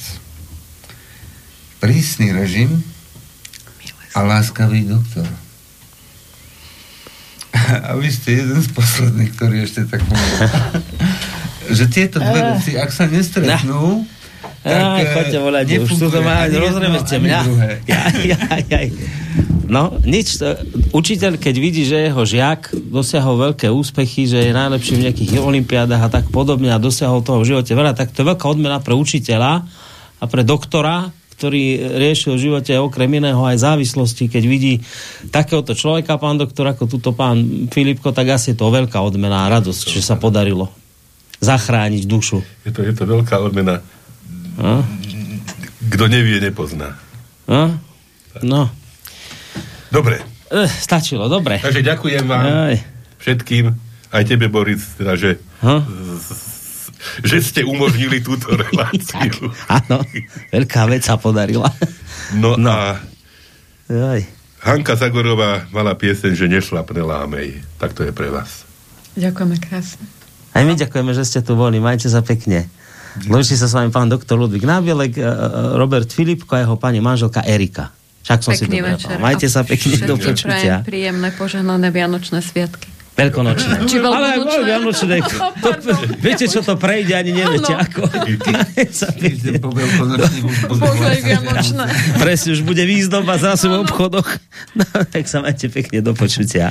Prísny režim a láskavý doktor. A vy ste jeden z posledných, ktorý ešte tak povedal. že tieto dve veci, ak sa nestretnú, tak
Aj,
eh,
choďte volať, už tu to
nefunguje
má,
ani jedno,
rozremete
ani
mňa. No, nič. to- Učiteľ, keď vidí, že jeho žiak dosiahol veľké úspechy, že je najlepší v nejakých olimpiádach a tak podobne a dosiahol toho v živote veľa, tak to je veľká odmena pre učiteľa a pre doktora, ktorý riešil v živote okrem iného aj závislosti, keď vidí takéhoto človeka, pán doktor, ako túto pán Filipko, tak asi je to veľká odmena a radosť, že sa podarilo zachrániť dušu.
Je to, je to veľká odmena. Kto nevie, nepozná.
No? no.
Dobre,
Eh, stačilo, dobre.
takže ďakujem vám
Aj.
všetkým, aj tebe, Boris, teda, že,
Ha?
Že ste umožnili túto reláciu.
Áno, veľká vec sa podarila.
No,
No.
a
Aj.
Hanka Zagorová mala pieseň, že nešlapne lámej. Tak to je pre vás.
Ďakujeme krásne.
Aj my ďakujeme, že ste tu boli. Majte sa pekne. Lúči sa s vami pán doktor Ludvík Nábielek, eh, Robert Filipko a jeho pani manželka Erika. Však som si
Pekný
dobre
večer.
povedal. Majte sa pekne do počutia.
príjemné, požehnané Vianočné sviatky.
Veľkonočné.
Či veľkonočné?
Ale aj Vianočné. To, viete, čo to prejde, ani neviete ako.
Po veľkonočných už
Vianočné.
Presne, už bude výzdoba zase v obchodoch. No, tak sa majte pekne do počutia.